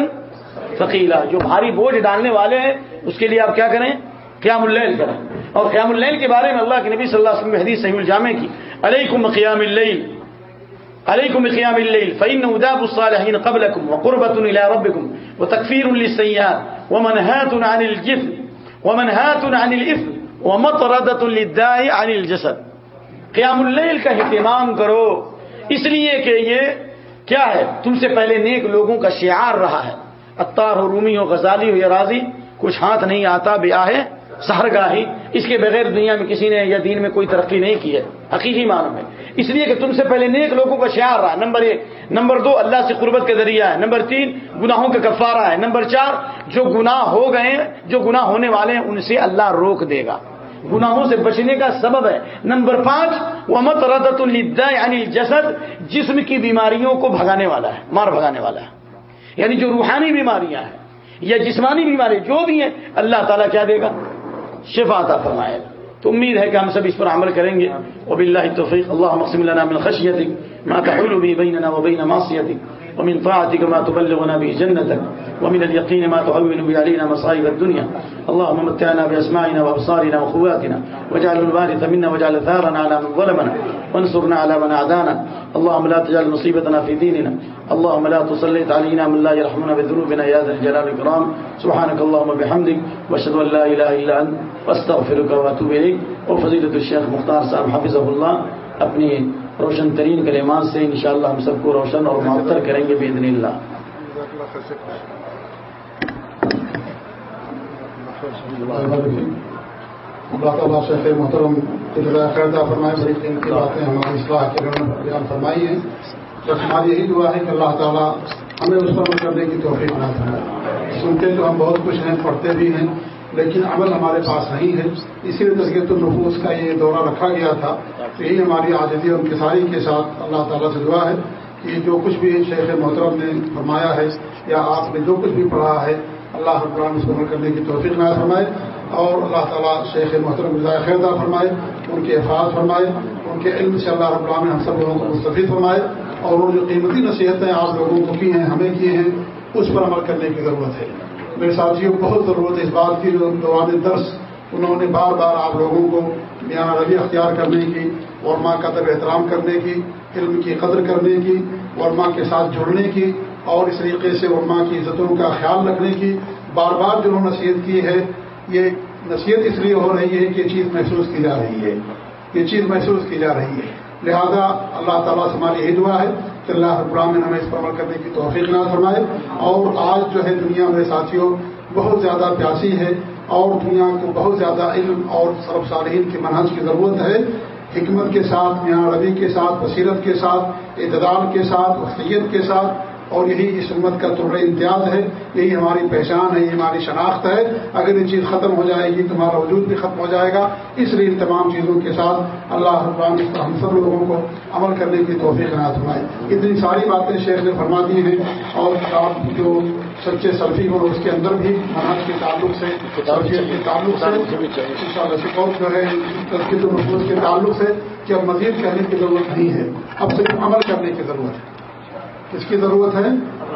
ثقیلا۔ جو بھاری بوجھ ڈالنے والے ہیں، اس کے لیے آپ کیا کریں؟ قیام اللیل کریں۔ اور قیام اللیل کے بارے میں اللہ کے نبی صلی اللہ علیہ وسلم حدیث صحیح الجامع کی. علیکم قیام اللیل. عليكم بقيام الليل فإنه داب الصالحين قبلكم وقربة إلى ربكم وتكفير للسيئات ومنهات عن الجثم ومنهات عن الإثم ومطردة للداء عن الجسد. قیام اللیل کا اہتمام کرو. اس لیے کہ یہ کیا ہے؟ تم سے پہلے نیک لوگوں کا شعار رہا ہے. اتار ہو، رومی ہو، غزالی ہو یا راضی، کچھ ہاتھ نہیں آتا، بے آہے سہرگاہی اس کے بغیر دنیا میں کسی نے یا دین میں کوئی ترقی نہیں کی ہے، حقیقی معنی میں۔ اس لیے کہ تم سے پہلے نیک لوگوں کا شعار رہا۔ نمبر ایک، نمبر دو، اللہ سے قربت کا ذریعہ ہے۔ نمبر تین، گناہوں کا کفارہ ہے۔ نمبر چار، جو گناہ ہو گئے ہیں، جو گناہ ہونے والے ہیں، ان سے اللہ روک دے گا۔ گناہوں سے بچنے کا سبب ہے۔ نمبر پانچ وہ مت ردت الدا یعنی جسد جسم کی بیماریوں کو بھگانے والا ہے، مار بھگانے والا ہے۔ یعنی جو روحانی بیماریاں ہیں یا جسمانی بیماری جو بھی ہیں، اللہ تعالیٰ کیا دے گا؟ شفا عطا فرمائے۔ تو امید ہے کہ ہم سب اس پر عمل کریں گے۔ وہ بلّہ توفیق اللہ مقسم اللہ من خشیت ما تحول به بيننا وبين معصيتك ومن طاعتك ما تبلغنا به جنتك ومن اليقين ما تهون به علينا مصائب الدنيا اللهم متعنا بأسماعنا وأبصارنا وقواتنا واجعل الوارث منا واجعل ثارنا على من ظلمنا وانصرنا على من أعدانا اللهم لا تجعل مصيبتنا في ديننا اللهم لا تسلط علينا من لا يرحمنا بذنوبنا يا ذا الجلال والإكرام سبحانك اللهم بحمدك واشهد أن لا إله إلا أنت واستغفرك واتوب إليك وفضيلة الشيخ مختار صاحب حفظه الله اپنی روشن ترین کلمات سے انشاءاللہ ہم سب کو روشن اور معطر کریں گے بے اللہ اللہ تعالیٰ شیخ محترم خیردہ فرمائے بڑی قیمتی باتیں ہماری اصلاح کے بیان فرمائی ہیں بس ہماری یہی دعا ہے کہ اللہ تعالیٰ ہمیں اس پر کرنے کی توفیق نہ فرمائے سنتے تو ہم بہت کچھ ہیں پڑھتے بھی ہیں لیکن عمل ہمارے پاس نہیں ہے۔ اسی لیے تذکیت النفوس کا یہ دورہ رکھا گیا تھا۔ تو یہی ہماری آزادی اور کساری کے ساتھ اللہ تعالیٰ سے دعا ہے کہ جو کچھ بھی شیخ محترم نے فرمایا ہے یا آپ نے جو کچھ بھی پڑھا ہے، اللہ حکران اس کو عمل کرنے کی توفیق نہ فرمائے اور اللہ تعالیٰ شیخ محترم رضاء خیردہ فرمائے، ان کے حفاظ فرمائے، ان کے علم سے اللہ رب العالمین ہم سب لوگوں کو مستفید فرمائے اور وہ جو قیمتی نصیحتیں آپ لوگوں کو کی ہیں، ہمیں کیے ہیں، اس پر عمل کرنے کی ضرورت ہے۔ میرے ساتھیوں کو بہت ضرورت ہے اس بات کی جو دوران درس، انہوں نے بار بار آپ لوگوں کو میاں روی اختیار کرنے کی، اور ماں کا ادب احترام کرنے کی، علم کی قدر کرنے کی، اور ماں کے ساتھ جڑنے کی، اور اس طریقے سے علماء کی عزتوں کا خیال رکھنے کی، بار بار جو نصیحت کی ہے، یہ نصیحت اس لیے ہو رہی ہے کہ یہ چیز محسوس کی جا رہی ہے۔ یہ چیز محسوس کی جا رہی ہے۔ لہذا اللہ تعالیٰ سے ہماری یہی دعا ہے کہ اللہ نے ہمیں اس پر عمل کرنے کی توفیق نہ فرمائے۔ اور آج جو ہے دنیا میں ساتھیوں، بہت زیادہ پیاسی ہے اور دنیا کو بہت زیادہ علم اور سرب صارحین کے منحص کی ضرورت ہے۔ حکمت کے ساتھ، میاں ربی کے ساتھ، بصیرت کے ساتھ، اعتدال کے ساتھ وسیعت کے ساتھ اور یہی اس امت کا تھوڑا امتیاز ہے، یہی ہماری پہچان ہے یہ ہماری شناخت ہے۔ اگر یہ چیز ختم ہو جائے گی تو ہمارا وجود بھی ختم ہو جائے گا۔ اس لیے ان تمام چیزوں کے ساتھ اللہ حکران اس پر ہم سب لوگوں کو عمل کرنے کی توفیق نہ فرمائے۔ اتنی ساری باتیں شیخ نے فرما دی ہیں اور کتاب جو سچے سلفی ہو اس کے اندر بھی مناج کے تعلق سے کے تعلق سے جو ہے کے تعلق سے کہ اب مزید کہنے کی ضرورت نہیں ہے۔ اب صرف عمل کرنے کی ضرورت ہے۔ اس کی ضرورت ہے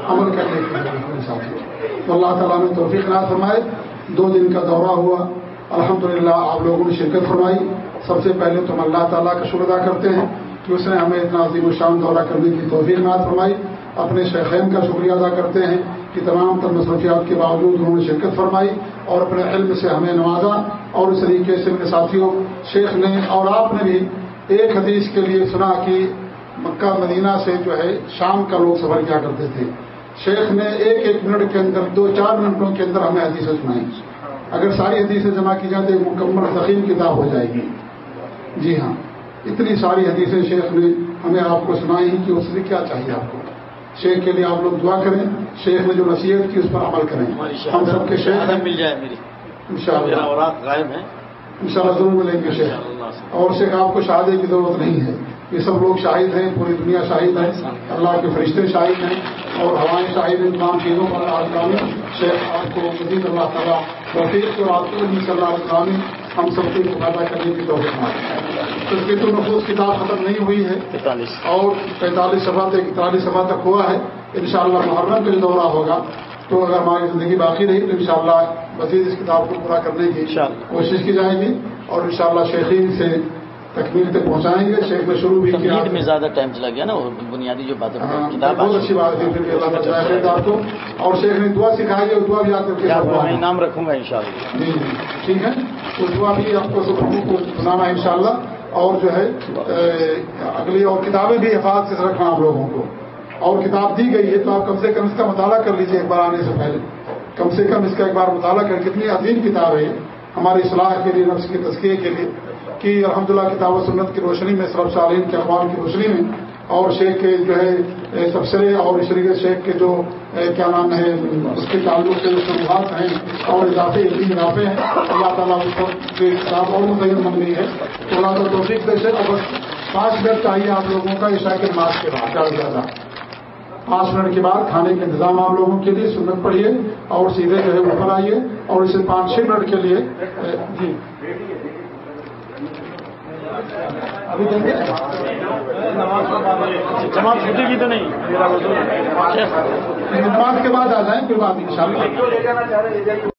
عمل کرنے کی ضرورت تو اللہ تعالیٰ نے توفیق نہ فرمائے۔ دو دن کا دورہ ہوا۔ الحمدللہ آپ لوگوں نے شرکت فرمائی۔ سب سے پہلے تو ہم اللہ تعالیٰ کا شکر ادا کرتے ہیں کہ اس نے ہمیں اتنا عظیم و شان دورہ کرنے کی توفیق نہ فرمائی۔ اپنے شیخین کا شکریہ ادا کرتے ہیں کہ تمام تر مصروفیات کے باوجود انہوں نے شرکت فرمائی اور اپنے علم سے ہمیں نوازا۔ اور اس طریقے سے میرے ساتھیوں، شیخ نے اور آپ نے بھی ایک حدیث کے لیے سنا کہ مکہ مدینہ سے جو ہے شام کا لوگ سفر کیا کرتے تھے۔ شیخ نے ایک ایک منٹ کے اندر دو چار منٹوں کے اندر ہمیں حدیثیں سنائی اگر ساری حدیثیں جمع کی جائیں تو ایک مکمل ذخیم کتاب ہو جائے گی۔ جی ہاں اتنی ساری حدیثیں شیخ نے ہمیں آپ کو سنائی کہ اس سے کیا چاہیے آپ کو۔ شیخ کے لیے آپ لوگ دعا کریں شیخ نے جو نصیحت کی اس پر عمل کریں۔ ہم سب کے شیخ مل جائے میری۔ ان شاء اللہ غائب ہے ان شاء اللہ ضرور ملیں گے شیخ۔ اور شیخ آپ کو شادی کی ضرورت نہیں ہے۔ یہ سب لوگ شاہد ہیں پوری دنیا شاہد ہے اللہ کے فرشتے شاہد ہیں اور ہوائیں شاہد ہیں تمام چیزوں پر آج شیخ آپ کو مزید اللہ تعالیٰ توفیق اور آپ کو صلی اللہ علیہ ہم سب کو پیدا کرنے کی توفیق تو محفوظ کتاب ختم نہیں ہوئی ہے۔ اور پینتالیس سفا تک اکتالیس سفا تک ہوا ہے۔ ان شاء اللہ محرم کا دورہ ہوگا تو اگر ہماری زندگی باقی رہی تو انشاءاللہ مزید اس کتاب کو پورا کرنے کی کوشش کی جائے گی۔ اور انشاءاللہ شاء شیخین سے تکمیل تک پہنچائیں گے شیخ میں شروع بھی کیا۔ میں زیادہ ٹائم چلا گیا نا بنیادی جو باتیں ہاں، بہت اچھی بات ہے پھر اللہ بچائے آپ کو۔ اور شیخ نے دعا سکھائی ہے دعا بھی آپ کو انعام رکھوں گا ان شاء اللہ جی جی ٹھیک ہے۔ وہ دعا بھی آپ کو سنانا ہے ان شاء اللہ اور جو ہے اگلی اور کتابیں بھی حفاظت سے رکھنا آپ لوگوں کو۔ اور کتاب دی گئی ہے تو آپ کم سے کم اس کا مطالعہ کر لیجیے ایک بار آنے سے پہلے۔ کم سے کم اس کا ایک بار مطالعہ کر کتنی عظیم کتاب ہے ہماری اصلاح کے لیے نفس کے تذکیے کے لیے۔ کہ الحمد للہ کتاب و سنت کی روشنی میں سرب سالین کے اخبار کی روشنی میں اور شیخ کے جو ہے سبسرے اور اس شیخ کے جو کیا نام ہے، اس کے تعلق سے جو شروعات ہیں اور اضافے یقین اضافے ہیں۔ اللہ تعالیٰ اس پر کتاب اور متعین بن گئی ہے۔ تو اللہ تعالیٰ توفیق دے سے بس پانچ منٹ چاہیے آپ لوگوں کا عشاء کے مارچ کے بعد۔ زیادہ زیادہ پانچ منٹ کے بعد کھانے کا انتظام آپ لوگوں کے لیے، سنت پڑھیے اور سیدھے جو ہے اوپر آئیے اور اسے پانچ چھ منٹ کے لیے جی۔ ابھی دیں گے جماعت چھوٹے گی تو نہیں۔ نماز کے بعد آ جائیں پھر آپ ان شاء اللہ